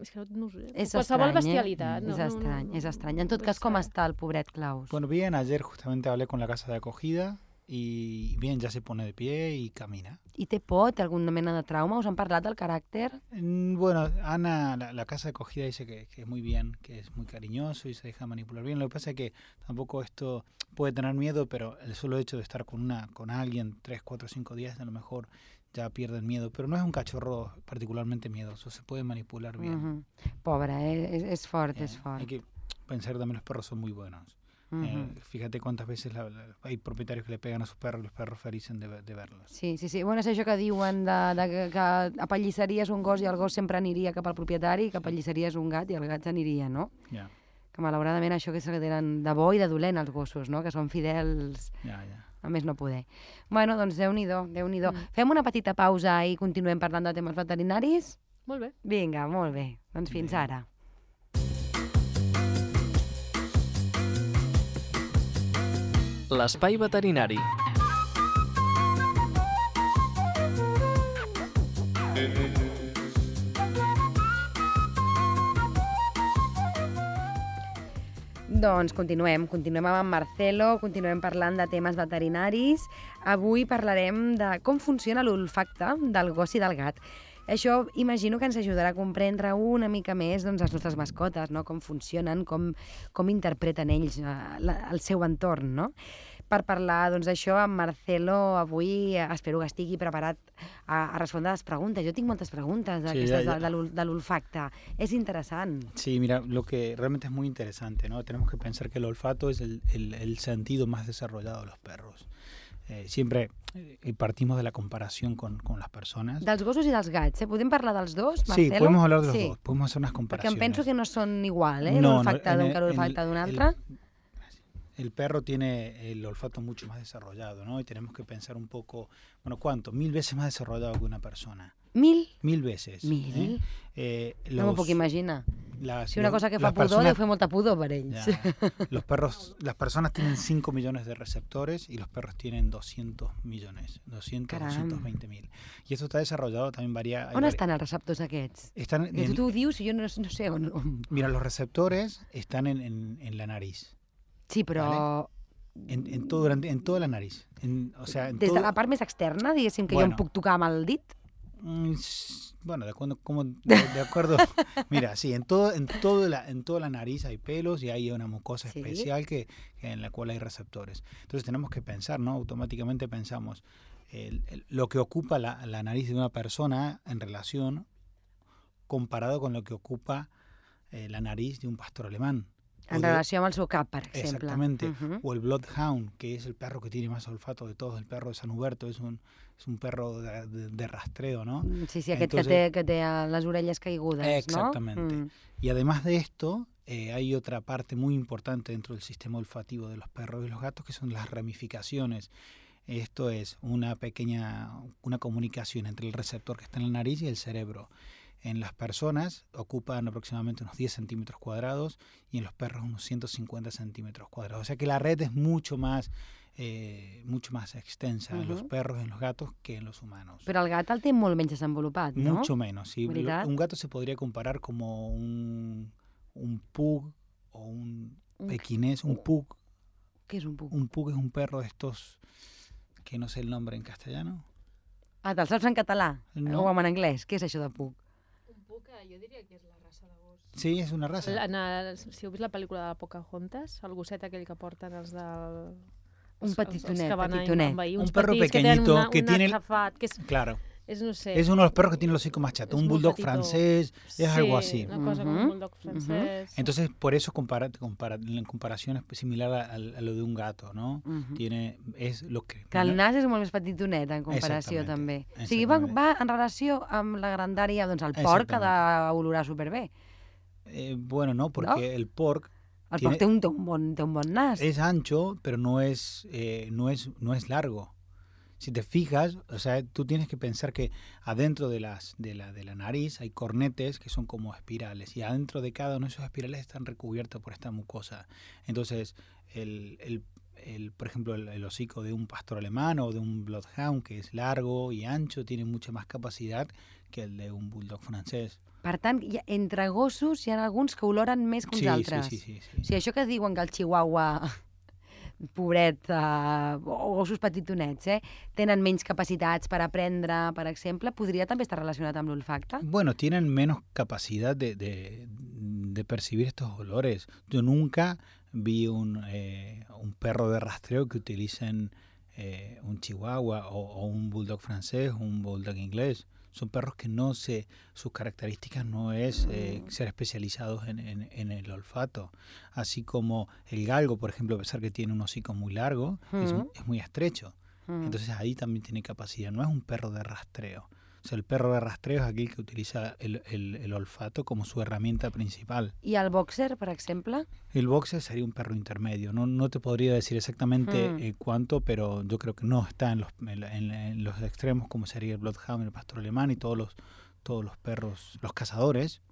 és que no, no sé. És Qualsevol estrany, bestialitat. eh? No, és no, estrany, no, és no, estrany. En tot no cas, com està el pobret Claus? Bueno, bien, ayer justamente hablé con la casa de acogida y bien, ya se pone de pie y camina. I té por? Té alguna mena de trauma? Us han parlat del caràcter? Mm, Bueno, Ana, la, la casa de acogida dice que, que es muy bien, que es muy cariñoso y se deja manipular bien. Lo que pasa es que tampoco esto puede tener miedo, pero el solo hecho de estar con una con alguien tres, cuatro, cinco días a lo mejor ya pierde el miedo. Pero no es un cachorro particularmente miedoso, se puede manipular bien. Mhm. Pobre, eh? és, és fort, Eh, és fort. Hay que pensar también los perros son muy buenos. Eh, fíjate cuántas veces la- la- hay propietarios que le pegan a sus perros y los perros felices de, de verlos. Sí, sí, sí. Bueno, és això que diuen de, de que, que apallissaries un gos i el gos sempre aniria cap al propietari, que apallissaries un gat i el gat s'aniria, no? Ya, Que malauradament això que és el que tenen de bo i de dolent els gossos, no? Que són fidels ya, ya. a més no poder. Bueno, doncs Déu-n'hi-do, déu nhi Mm. Fem una petita pausa i continuem parlant de temes veterinaris? Molt bé. Vinga, molt bé. Doncs fins Vinga. ara. L'espai veterinari. Doncs continuem, continuem amb Marcelo, continuem parlant de temes veterinaris. Avui parlarem de com funciona l'olfacte del gos i del gat. Això imagino que ens ajudarà a comprendre una mica més doncs, les nostres mascotes, no? com funcionen, com, com interpreten ells eh, la, el seu entorn. No? Per parlar doncs, d'això amb Marcelo avui eh, espero que estigui preparat a, a respondre les preguntes. Jo tinc moltes preguntes Sí, d'aquestes ja, ja. de, de l'olfacte. És interessant. Sí, mira, lo que realmente es muy interesante, ¿no? Tenemos que pensar que el olfato es el, el- el sentido más desarrollado de los perros. Eh, siempre eh, partimos de la comparación con, con las personas. Dels gossos i dels gats, eh? Podem parlar dels dos, Sí, Marcelo? podemos hablar de los sí. dos, podemos hacer unas Perquè comparaciones. em penso que no són igual, eh? No, no, l'olfacte en d'un que l'olfacte d'un el- altre. El perro tiene el olfato mucho más desarrollado, ¿no? Y tenemos que pensar un poco, bueno, ¿cuánto? Mil veces más desarrollado que una persona. Mil? Mil veces. Mil? ¿eh? Eh, No los- puc imaginar. las- Si una cosa que fa pudor personas- deu fer molta pudor per ells. Ya. Los perros, las personas tienen 5 millones de receptores y los perros tienen 200 millones, 200, Caram. 220 mil. Y eso está desarrollado, también varía. On vari- estan els receptors aquests? Están Que tu, en- tu ho dius i jo no, no sé on... mira, los receptores están en, en- en la nariz, Sí, però en, en todo, durante, en toda la nariz. En- o sea, en des todo- de la part més externa, diguéssim, que jo Bueno. em puc tocar amb el dit? Mm, Bueno, de acuerdo, como, de, de acuerdo. Mira, sí, en todo, en todo la, en toda la nariz hay pelos y hay una mucosa Sí. especial que, que en la cual hay receptores. Entonces tenemos que pensar, ¿no? Automáticamente pensamos el- el- lo que ocupa la, la nariz de una persona en relación comparado con lo que ocupa eh, la nariz de un pastor alemán. En de- relació amb el seu cap, per exemple. Exactamente. O el Bloodhound, que es el perro que tiene más olfato de todos, el perro de San Huberto, es un, es un perro de, de- de rastreo, ¿no? Sí, sí, aquest Entonces- que, té, que té les orelles caigudes, Exactamente. no? Mm. Y además de esto, eh, hay otra parte muy importante dentro del sistema olfativo de los perros y los gatos, que son las ramificaciones. Esto es una pequeña una comunicación entre el receptor que está en la nariz y el cerebro. En las personas ocupan aproximadamente unos 10 centímetros cuadrados y en los perros unos 150 centímetros cuadrados. O sea que la red es mucho más, eh, mucho más extensa en los perros y en los gatos que en los humanos. Però el gat el té molt menys desenvolupat, no? Mucho menos. Un gato se podría comparar como un, un pug o un pequinés. Un pug, Què és un puc? un pug es un perro de estos que no sé el nombre en castellano. Ah, te'l saps en català? No. O en anglès? Què és això de puc? Un jo diria que és la raça de gos. Sí, es una raza. En el, si heu vist la pel·lícula de Pocahontas, el gosset aquell que porten els del... Un els- els- els petitonet, que van a petitonet. envair, Un perro petits que tenen pequeñito una, que un tiene artefat, que és, Claro. És, no sé... Es uno de los perros que tiene el hocico más chato. Es Un bulldog patito. francés. Es algo Sí, así. una cosa com Ujú, un bulldog francès. Entonces, por eso compara, compara, la comparación es similar a, a lo de un gato, ¿no? Mhm. Tiene, es lo que... Que el nas és molt més petitonet en comparació, també. O sigui, va, va en relació amb la grandària, doncs el porc ha d'olorar superbé. eh, bueno, no, porque el porc El Tiene- porc té un, té un, bon, té un bon nas. es ancho, pero no es, eh, no es, no es largo. Si te fijas, o sea, tú tienes que pensar que adentro de, las, de, la, de la nariz hay cornetes que son como espirales y adentro de cada uno de esos espirales están recubiertos por esta mucosa. Entonces, el, el, el, por ejemplo, el, el hocico de un pastor alemán o de un bloodhound que es largo y ancho tiene mucha más capacidad que el de un bulldog francés. Per tant, entre gossos hi ha alguns que oloren més que uns Sí, sí, sí, sí, sí. O sigui, això que diuen que el chihuahua, pobret, eh, o gossos petitonets, eh, tenen menys capacitats per aprendre, per exemple, podria també estar relacionat amb l'olfacte? Bueno, tienen menos capacidad de, de- de percibir estos olores. Yo nunca vi un, eh, un perro de rastreo que utilicen eh, un chihuahua o, o un bulldog francés un bulldog inglés. Son perros que no se, sus características no es eh, ser especializados en, en- en el olfato. Así como el galgo, por ejemplo, a pesar que tiene un hocico muy largo, es, muy estrecho. Entonces ahí también tiene capacidad. No es un perro de rastreo. O sea, el perro de rastreo es aquel que utiliza el, el- el olfato como su herramienta principal. I el boxer, per exemple? El boxer sería un perro intermedio. No, no te podría decir exactamente Mm. eh, cuánto, pero yo creo que no está en los, en, los extremos como sería el Bloodhound, el pastor alemán y todos los, todos los perros, los cazadores,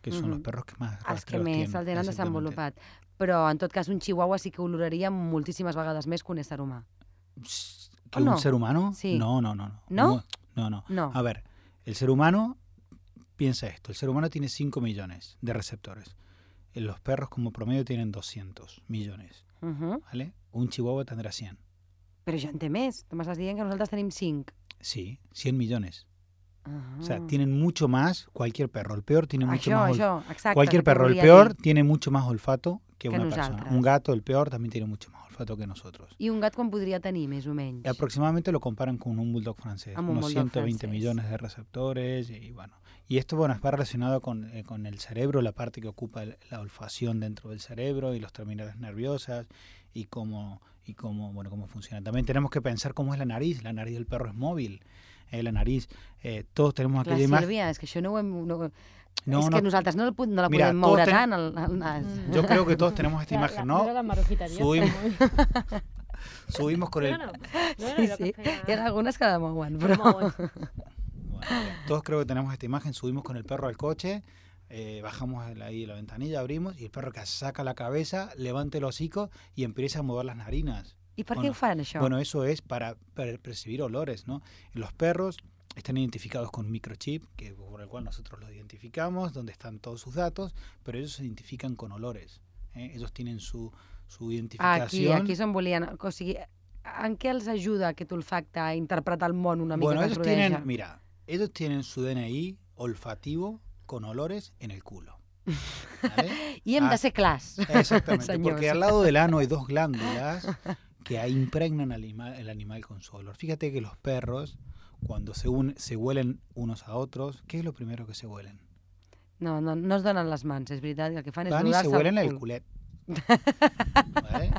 que son los Mhm. perros que más Els que més el tenen desenvolupat. Però, en tot cas, un chihuahua sí que oloraria moltíssimes vegades més que un ésser humà. Pss, ¿O ¿Que no? un ser humano? Sí. No, no, no. No, ¿No? No, no. No. A ver, el ser humano, piensa esto, el ser humano tiene 5 millones de receptores. Eh, Los perros como promedio tienen 200 millones, Uh -huh. ¿vale? Un chihuahua tendrá 100. Però ja en té més. Tu m'estàs dient que nosaltres tenim 5. Sí, 100 millones. Uh -huh. O sea, tienen mucho más cualquier perro. El peor tiene mucho Això, más exacte. Cualquier perro, el peor dir. tiene mucho más olfato que, Que una nosaltres. persona. Un gato, el peor, también tiene mucho más olfato que nosotros. I un gat quan podria tenir, més o menys? Aproximadamente lo comparan con un bulldog francés, un unos bulldog 120 francès. millones de receptores y bueno. Y esto bueno, está relacionado con, eh, con el cerebro, la parte que ocupa el- la olfacción dentro del cerebro y las terminales nerviosas y cómo y cómo bueno cómo funciona. También tenemos que pensar cómo es la nariz. La nariz del perro es móvil. eh, la nariz, eh, todos tenemos Clar, aquella imagen. Sílvia, és que això no ho hem... No, No, és no, que nosaltres no, el no la Mira, podem moure ten- tant, el, el nas. Yo creo que todos tenemos esta La- imagen, la- ¿no? era la Subimos con el No, no, no Sí, sí. Hi ha algunes que la mouen, però... Bueno, todos creo que tenemos esta imagen, subimos con el perro al coche, eh, bajamos ahí la ventanilla, abrimos y el perro que saca la cabeza, levanta el hocico y empieza a mover las narinas. I per què Bueno, fan? Bueno, eso es para, per- percibir olores, ¿no? Los perros están identificados con un microchip, que, por el cual nosotros los identificamos, donde están todos sus datos, pero ellos se identifican con olores. ¿eh? Ellos tienen su, su aquí, identificación. aquí és on volien... O sigui, en què els ajuda aquest olfacte a interpretar el món una mica Bueno, que ellos rodeja? tienen, mira, ellos tienen su DNI olfativo con olores en el culo. ¿vale? I hem Ah, de. Exactamente, senyors. porque al lado del ano hay dos glándulas que impregnan al anima- el animal con su olor. Fíjate que los perros, cuando se, un- se huelen unos a otros, ¿qué es lo primero que se huelen? No, no, no es donen les mans, és veritat, i el que fan és Van y se huelen el cul. culet. ¿Vale?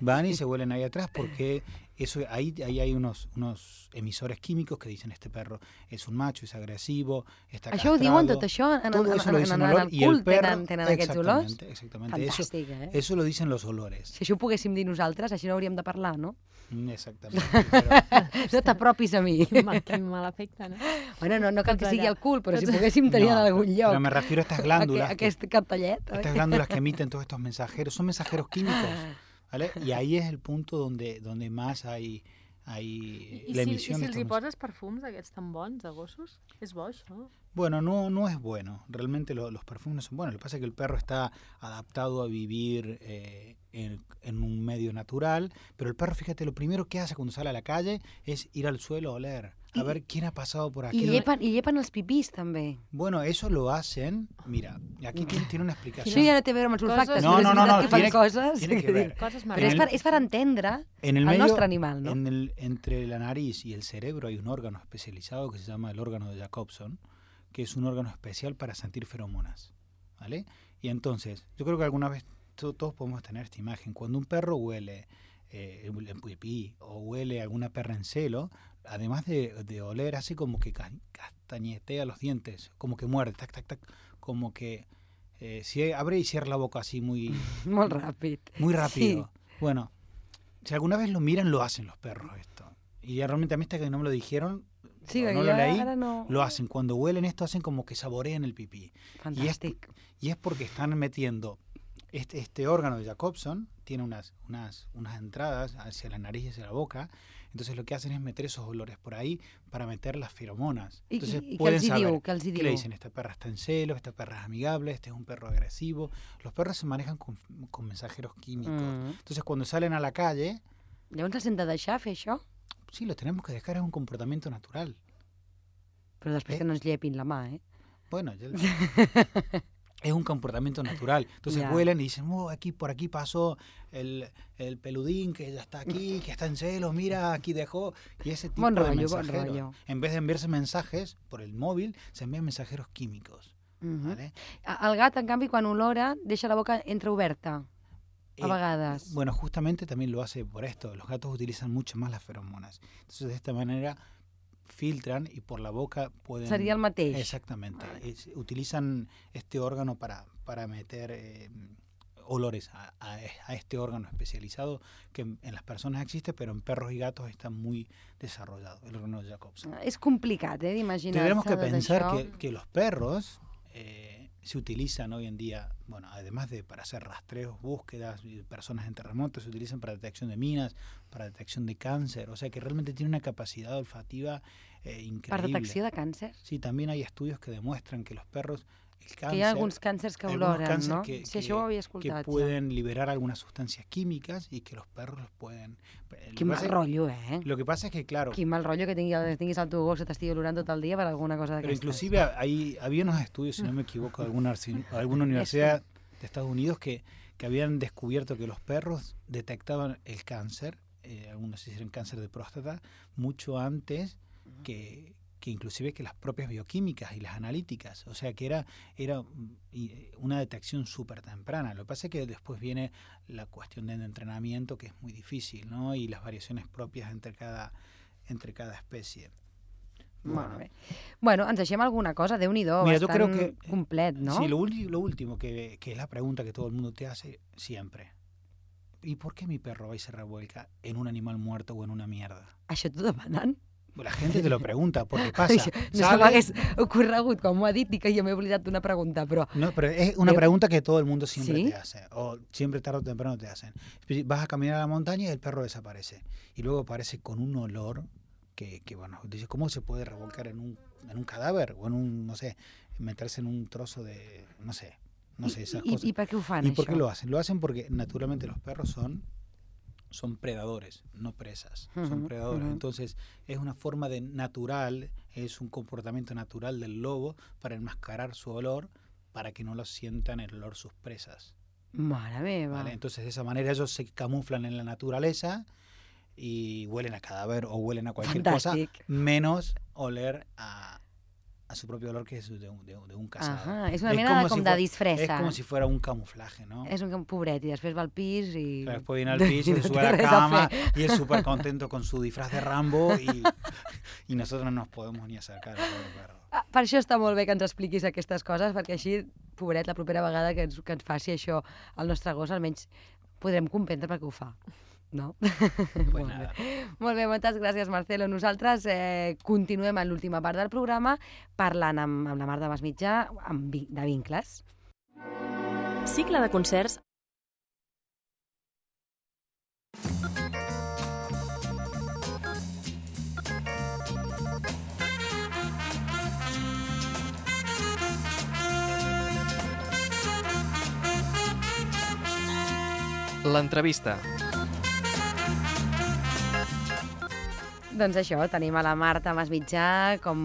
Van y se huelen ahí atrás porque eso ahí, ahí hay unos, unos emisores químicos que dicen este perro es un macho, es agresivo, está Això ho diuen tot castrado". això? En, en, Todo en, eso lo en, dicen en, en olor el y el cul perro tenen, tenen aquests olors? exactamente. Eso, eh? eso lo dicen los olores. Si això ho poguéssim dir nosaltres, així no hauríem de parlar, no? Mm, Exactamente. pero- No t'apropis a mi. Quin mal, quin mal efecte, no? Bueno, no, no cal que Tots sigui al cul, però si Tots- poguéssim tenir en No, algun lloc Pero me refiero a estas glándulas. aqu que- aquest cartellet. estas glándulas que emiten todos estos mensajeros, son mensajeros químicos, ¿vale? Y ahí es el punto donde, donde más hay, hay I, la si, i si els hi poses perfums d'aquests tan bons, de gossos? És bo, això? Bueno, no, no es bueno. Realmente lo- los perfumes no son buenos. Lo que pasa es que el perro está adaptado a vivir eh, en, en un medio natural, pero el perro, fíjate, lo primero que hace cuando sale a la calle es ir al suelo a oler, a Y- ver quién ha pasado por aquí. llepen, I llepen els pipís, també. Bueno, eso lo hacen, mira, aquí tiene, tiene una explicación. ja no té a veure amb olfactes, No, no, no, no, que fan tiene- coses... tiene que ver. Coses Però En és el- per, és per entendre En el medio, nostre animal, no? en el- entre la nariz y el cerebro hay un órgano especializado que se llama el órgano de Jacobson, que es un órgano especial para sentir feromonas, ¿vale? Y entonces, yo creo que alguna vez to- todos podemos tener esta imagen. Cuando un perro huele eh, el pipí o huele alguna perra en celo, además de, de oler, hace como que ca- castañetea los dientes, como que muerde, tac, tac, tac, como que eh, si abre y cierra la boca así muy, Molt ràpid. muy rápido. Bueno, si alguna vez lo miran, lo hacen los perros esto. Y realmente a mí hasta que no me lo dijeron, Sí, no lo leí, no... lo hacen. Cuando huelen esto, hacen como que saborean el pipí. Fantàstic. Y es porque están metiendo este, este órgano de Jacobson, tiene unas, unas, unas entradas hacia la nariz y hacia la boca. Entonces lo que hacen es meter esos olores por ahí para meter las feromonas. Entonces i què pueden hi saber ¿Qué le dicen? Esta perra está en celo, esta perra es amigable, este es un perro agresivo. Los perros se manejan con, con mensajeros químicos. Mm. Entonces cuando salen a la calle, Llavors els hem de deixar fer això? Sí, los tenemos que dejar, es un comportamiento natural. Però després Eh? que llepin la mà, eh? Bueno, ya- es un comportamiento natural. Entonces Ya. huelen y dicen, oh, aquí por aquí pasó el, el peludín que ya está aquí, que está en celos, mira, aquí dejó. Y ese tipo Bon de rotllo, bon mensajeros, rotllo. en vez de enviarse mensajes por el móvil, se envían mensajeros químicos. Mhm. ¿vale? A- El gat, en canvi, quan olora, deixa la boca entreoberta, a Eh. Bueno, justamente también lo hace por esto. Los gatos utilizan mucho más las feromonas. Entonces, de esta manera filtran y por la boca pueden... Seria el mateix. Exactamente. Es- utilizan este órgano para, para meter eh, olores a, a- a este órgano especializado que en, en las personas existe, pero en perros y gatos está muy desarrollado, el órgano de Jacobson. És complicat, eh, d'imaginar-se Tendremos que pensar que los perros eh, se utilizan hoy en día, bueno, además de para hacer rastreos, búsquedas, y personas en terremotos, se utilizan para detección de minas, para detección de cáncer, o sea que realmente tiene una capacidad olfativa eh, increíble. Per detecció de càncer? Sí, también hay estudios que demuestran que los perros, el cáncer, que hi ha alguns càncers que oloren, no? que- sí, que- això ho havia que escoltat. ja. pueden liberar algunas sustancias químicas y que los perros los pueden... Lo que Quin mal pasa- rotllo, eh? Lo que pasa es que, claro, Quin mal rotllo que tingui, tinguis el teu gos que t'estigui olorant tot el dia per alguna cosa Pero d'aquestes. inclusive hay, había unos estudios, si no me equivoco, de alguna, alguna universidad de Estados Unidos que, que habían descubierto que los perros detectaban el cáncer, eh, algunos hicieron cáncer de próstata, mucho antes que, que inclusive que las propias bioquímicas y las analíticas. O sea que era, era eh, una detección súper temprana. Lo que pasa es que después viene la cuestión del entrenamiento, que es muy difícil, ¿no? Y las variaciones propias entre cada, entre cada especie. Bé. Bueno, ens deixem alguna cosa, déu nhi Mira, yo creo que, complet, no? Sí, lo último que, que es la pregunta que todo el mundo te hace siempre. ¿Y por qué mi perro va y se revuelca en un animal muerto o en una mierda? Això t'ho demanen? La gente te lo pregunta, porque pasa. Això no se m'hagués ocorregut quan m'ho ha dit i que jo m'he oblidat d'una pregunta, però No, pero es una pregunta que todo el mundo siempre ¿Sí? te hace, o siempre tarde o temprano te hacen. Vas a caminar a la montaña y el perro desaparece. Y luego aparece con un olor que, que bueno, dices, ¿cómo se puede revolcar en un, en un cadáver? O en un, no sé, meterse en un trozo de, no sé, no sé, esas I, cosas. i per què ho fan, ¿Y por qué lo hacen? Lo hacen porque naturalmente los perros son, son predadores, no presas. Son Ujú, predadores. ujú. Entonces es una forma de natural, es un comportamiento natural del lobo para enmascarar su olor para que no lo sientan el olor sus presas. Meva. ¿vale? Entonces de esa manera ellos se camuflan en la naturaleza y huelen a cadáver o huelen a cualquier Fantàstic. cosa, menos oler a, a su propio olor que es de un, de de un cazador. Ahà, és una mena como de, si com de fue- disfressa. Es como si fuera un camuflaje, ¿no? És un pobret i després va al pis i... Claro, después viene al piso, no se sube a la cama y es súper contento con su disfraz de Rambo y, y nosotros no nos podemos ni acercar al pobre perro. Ah, Per això està molt bé que ens expliquis aquestes coses, perquè així, pobret, la propera vegada que ens, que ens faci això al nostre gos, almenys podrem comprendre per què ho fa. No? Pues Molt nada. bé. Molt bé, moltes gràcies, Marcelo. Nosaltres eh, continuem en l'última part del programa parlant amb, amb la Marta Masmitjà amb, de vincles. Cicle de concerts L'entrevista. Doncs això, tenim a la Marta Masmitjà com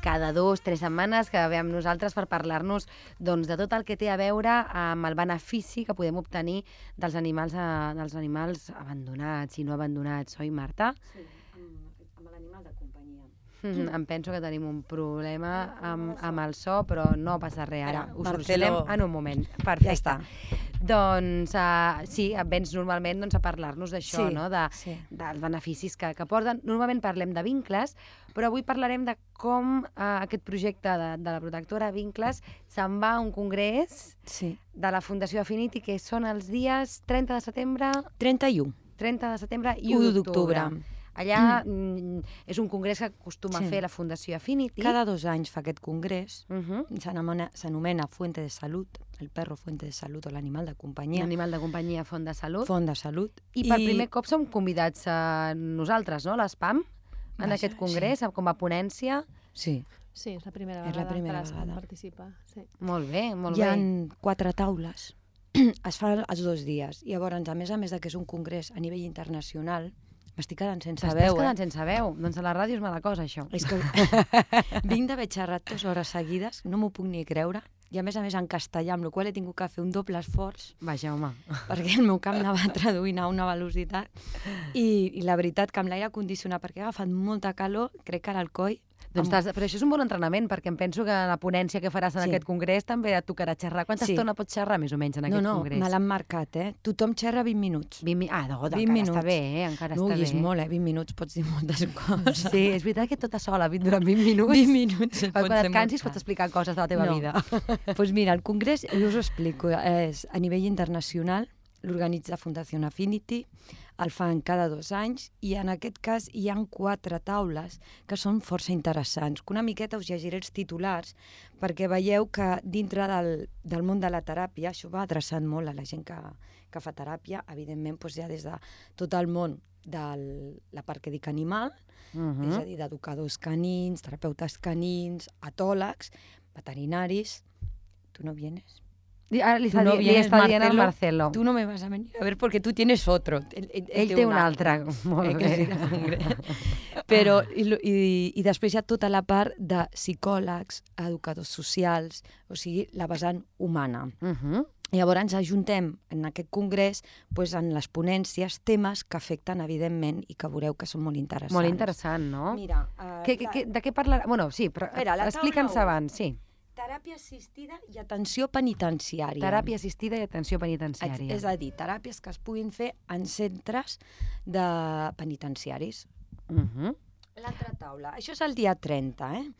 cada dos, tres setmanes que ve amb nosaltres per parlar-nos doncs, de tot el que té a veure amb el benefici que podem obtenir dels animals, eh, dels animals abandonats i no abandonats, oi, Marta? Sí, amb, amb l'animal de companyia. Mm, em penso que tenim un problema amb, amb el so, però no passa res ara. Ho solucionem en un moment. Perfecte. Ja està. Doncs uh, sí, vens normalment doncs, a parlar-nos d'això, Sí, no? de, sí. dels beneficis que, que porten. Normalment parlem de vincles, però avui parlarem de com uh, aquest projecte de, de la protectora Vincles se'n va a un congrés Sí. de la Fundació Affinity, que són els dies 30 de setembre, 31. 30 de setembre i 1 1 d'octubre. Allà mm. és un congrés que acostuma Sí. a fer la Fundació Affinity. Cada dos anys fa aquest congrés. Uh -huh. S'anomena s'anomena Fuente de Salut, el perro Fuente de Salut o l'animal de companyia. animal de companyia Font de Salut. Font de Salut. I per primer cop som convidats a nosaltres, no?, l'ESPAM, en Vaja, aquest congrés, com a ponència. Sí. Sí, és la primera És la vegada primera que vegada. participa. Sí. Molt bé, molt Hi bé. quatre taules. es fa els dos dies. Llavors, a més a més de que és un congrés a nivell internacional, m'estic quedant sense T'estàs veu, quedant eh? sense veu. Doncs a la ràdio és mala cosa, això. És que vinc d'haver xerrat dues hores seguides, no m'ho puc ni creure, i a més a més en castellà, amb la qual he tingut que fer un doble esforç Vaja, home. perquè el meu camp anava traduint a una velocitat i, i la veritat que amb l'aire condicionat, perquè he agafat molta calor, crec que ara el coll Doncs Amb- però això és un bon entrenament, perquè em penso que la ponència que faràs en Sí. aquest congrés també et tocarà xerrar. Quanta Sí. estona pots xerrar, més o menys, en no, aquest no, congrés? me l'han marcat, eh? Tothom xerra 20 minuts. 20 mi... Ah, no, 20 encara minuts. està bé, eh? Encara no, està bé. molt, eh? 20 minuts pots dir moltes coses. Sí, és veritat que tota sola, durant 20 minuts. 20 minuts. Quan ser et cansis pots explicar coses de la teva No. vida. Doncs pues mira, el congrés, jo us ho explico, és a nivell internacional, l'organitza Fundació Affinity, el fan cada dos anys i en aquest cas hi han quatre taules que són força interessants, una miqueta us llegiré els titulars perquè veieu que dintre del, del món de la teràpia, això va adreçant molt a la gent que, que fa teràpia, evidentment doncs ja des de tot el món de la part que dic animal, Uh és a dir, d'educadors canins, terapeutes canins, atòlegs, veterinaris. Tu no vienes? Ara li Tu no li està dient al Marcelo? Marcelo. Tu no me vas a venir a ver porque tú tienes otro. Ell, ell, Ell té un altre. Molt Eh, bé. Però, i, i, i després hi ha tota la part de psicòlegs, educadors socials, o sigui, la vessant humana. Uh -huh. Llavors ens ajuntem en aquest congrés pues, en les ponències temes que afecten evidentment i que veureu que són molt interessants. Molt interessant, no? Mira, uh, Que, que, que, de què parlarà? Bueno, sí, però explica'ns abans, sí. Teràpia assistida i atenció penitenciària. Teràpia assistida i atenció penitenciària. és a dir, teràpies que es puguin fer en centres de penitenciaris. Uh -huh. L'altra taula, això és el dia 30, eh?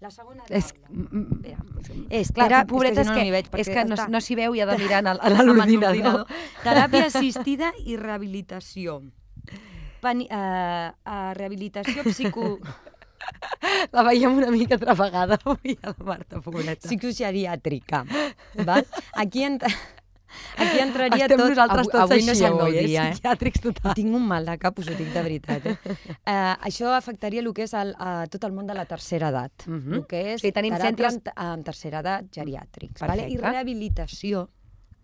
La segona taula. És, mm, mm, Espera. és Clar, és pobreta, que és si no, que, no m'hi veig, és que no, està- no s'hi veu i ha de mirar a l'ordinador. Teràpia assistida i rehabilitació. Pani, eh, eh, rehabilitació psico, La veiem una mica trafegada avui a la Marta, pobreta. psicogeriàtrica. Val? Aquí, ent aquí entraria Estem tot... nosaltres tots avui, avui no així, meu avui, dia, eh? psiquiàtrics total. Tinc un mal de cap, us ho dic de veritat. Eh? Uh, això afectaria el que és el, uh, tot el món de la tercera edat. Mhm. el que és Sí, tenim centres- en, en tercera edat geriàtrics. Vale? I Perfecte. rehabilitació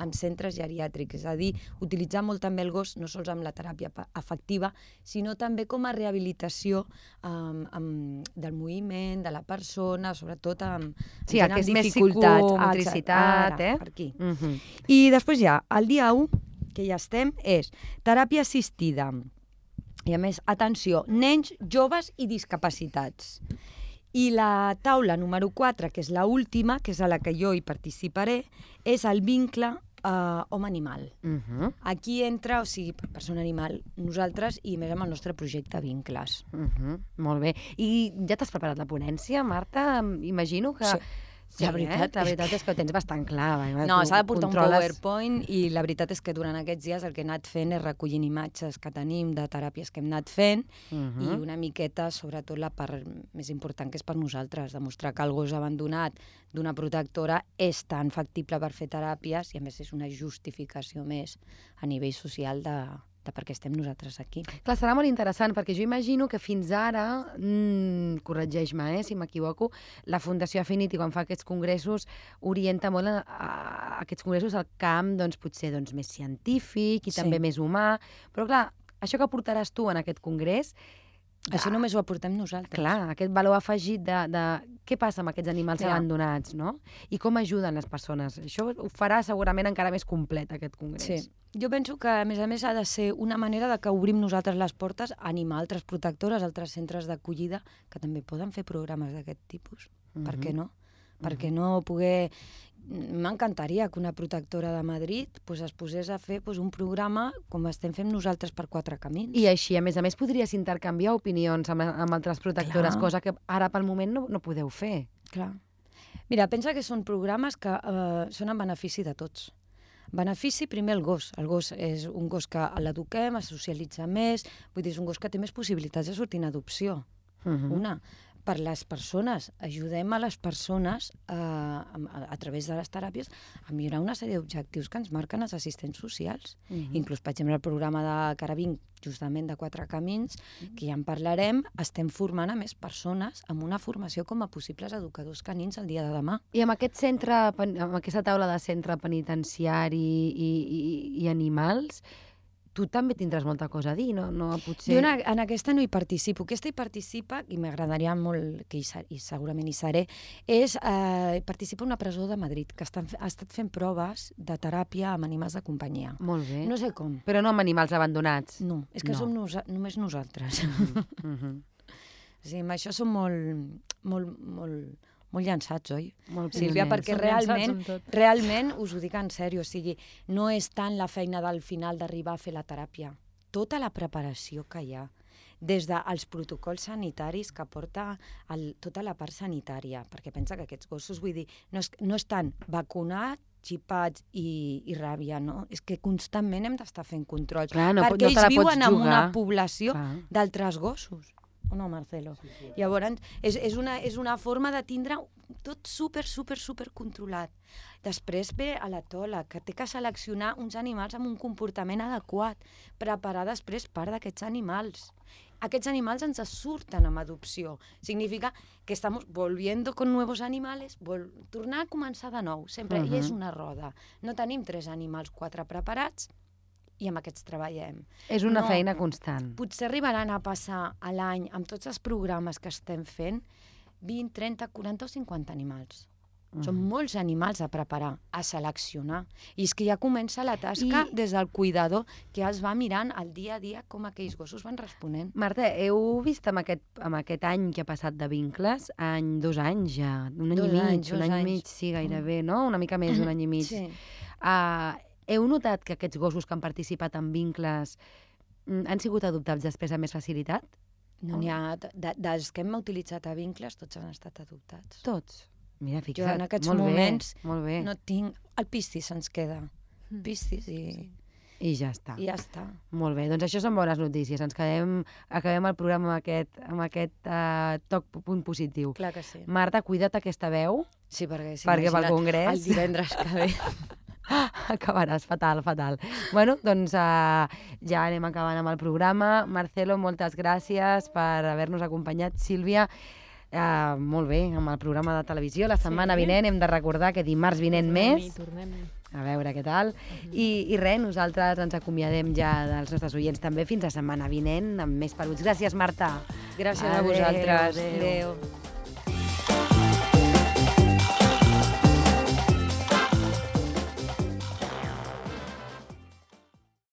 en centres geriàtrics, és a dir, utilitzar molt també el gos no sols amb la teràpia afectiva, sinó també com a rehabilitació um, amb, del moviment, de la persona, sobretot amb, Sí, el que és amb més psicomotricitat, Ara, eh? Per aquí. Uh -huh. I després ja, el dia 1, que ja estem, és teràpia assistida. I a més, atenció, nens, joves i discapacitats. I la taula número 4, que és la última, que és a la que jo hi participaré, és el vincle eh, home-animal. Uh -huh. Aquí entra, o sigui, per persona animal, nosaltres i més amb el nostre projecte Vincles. Uh -huh. Molt bé. I ja t'has preparat la ponència, Marta? Imagino que... Sí. Sí, La veritat eh? la veritat és que ho tens bastant clar. va, No, tu s'ha de portar un controles- PowerPoint i la veritat és que durant aquests dies el que he anat fent és recollint imatges que tenim de teràpies que hem anat fent Uh i -huh. una miqueta, sobretot la part més important que és per nosaltres, demostrar que el gos abandonat d'una protectora és tan factible per fer teràpies i a més és una justificació més a nivell social de, de per què estem nosaltres aquí. Clar, serà molt interessant, perquè jo imagino que fins ara, mm, corregeix-me eh, si m'equivoco, la Fundació Affinity, quan fa aquests congressos, orienta molt a, a aquests congressos al camp, doncs, potser doncs, més científic i Sí. també més humà. Però, clar, això que portaràs tu en aquest congrés, Això només ho aportem nosaltres. clar, aquest valor afegit de, de què passa amb aquests animals Mira. abandonats, no? I com ajuden les persones. Això ho farà segurament encara més complet, aquest congrés. Sí. Jo penso que, a més a més, ha de ser una manera de que obrim nosaltres les portes a animar altres protectores, altres centres d'acollida, que també poden fer programes d'aquest tipus. Per què no? Per què no poder... M'encantaria que una protectora de Madrid pues, es posés a fer pues, un programa com estem fent nosaltres per quatre camins. I així, a més a més, podries intercanviar opinions amb, amb altres protectores, Clar. cosa que ara pel moment no, no podeu fer. Clar. Mira, pensa que són programes que eh, són en benefici de tots. Benefici, primer, el gos. El gos és un gos que l'eduquem, es socialitza més, vull dir, és un gos que té més possibilitats de sortir en adopció. Uh -huh. Una, per les persones. Ajudem a les persones eh, a, a, a través de les teràpies a millorar una sèrie d'objectius que ens marquen els assistents socials. Uh -huh. Inclús, per exemple, el programa de Carabinc, justament de Quatre Camins, que ja en parlarem, estem formant a més persones amb una formació com a possibles educadors canins el dia de demà. I amb aquest centre, amb aquesta taula de centre penitenciari i, i, i animals, tu també tindràs molta cosa a dir, no? no potser... Jo en, en aquesta no hi participo. Aquesta hi participa, i m'agradaria molt, que hi, ser, i segurament hi seré, és eh, participa una presó de Madrid, que estan, ha estat fent proves de teràpia amb animals de companyia. Molt bé. No sé com. Però no amb animals abandonats. No, és que No. som nosa només nosaltres. Mm -hmm. sí, amb això som molt, molt, molt, molt llançats, oi? Molt Sílvia, pioners. perquè realment, realment us ho dic en sèrio, o sigui, no és tant la feina del final d'arribar a fer la teràpia, tota la preparació que hi ha, des dels protocols sanitaris que porta el, tota la part sanitària, perquè pensa que aquests gossos, vull dir, no, és, no estan vacunats, xipats i, i ràbia, no? És que constantment hem d'estar fent controls. Clar, no, perquè no ells viuen en una població d'altres gossos. O no, Marcelo? Sí, sí. Llavors, és, és, una, és una forma de tindre tot super, super, super controlat. Després ve a la tola, que té que seleccionar uns animals amb un comportament adequat, preparar després part d'aquests animals. Aquests animals ens surten amb adopció. Significa que estamos volviendo con nuevos animales, vol tornar a començar de nou, sempre. Uh -huh. I és una roda. No tenim tres animals, quatre preparats, i amb aquests treballem. És una No. feina constant. Potser arribaran a passar a l'any, amb tots els programes que estem fent, 20, 30, 40 o 50 animals. Mm. Són molts animals a preparar, a seleccionar. I és que ja comença la tasca I- des del cuidador, que els va mirant el dia a dia com aquells gossos van responent. Marta, heu vist amb aquest, amb aquest any que ha passat de vincles, any, dos anys ja, un any Dos i mig, anys, un dos any i mig, sí, gairebé, no? Una mica més d'un any i mig. Sí. Uh, heu notat que aquests gossos que han participat en vincles mm, han sigut adoptats després amb més facilitat? No n'hi ha... De, de, dels que hem utilitzat a vincles, tots han estat adoptats. Tots. Mira, Jo fixa't, en aquests molt moments bé, molt bé. No tinc... El pistis ens queda. Mm. Pistis i, I ja està. i ja està. Molt bé, doncs això són bones notícies. Ens quedem, acabem el programa amb aquest, amb aquest uh, toc punt positiu. Clar que sí. Marta, cuida't aquesta veu, Sí, perquè, sí, perquè pel congrés El divendres que ve. acabaràs fatal, fatal. Bueno, doncs uh, ja anem acabant amb el programa. Marcelo, moltes gràcies per haver-nos acompanyat. Sílvia, uh, molt bé, amb el programa de televisió. La setmana Sí. vinent hem de recordar que dimarts vinent més. Tornem-hi. A veure què tal. I, I res, nosaltres ens acomiadem ja dels nostres oients també fins la setmana vinent amb més peluts. Gràcies, Marta. Gràcies a Adéu, vosaltres. adéu. adéu.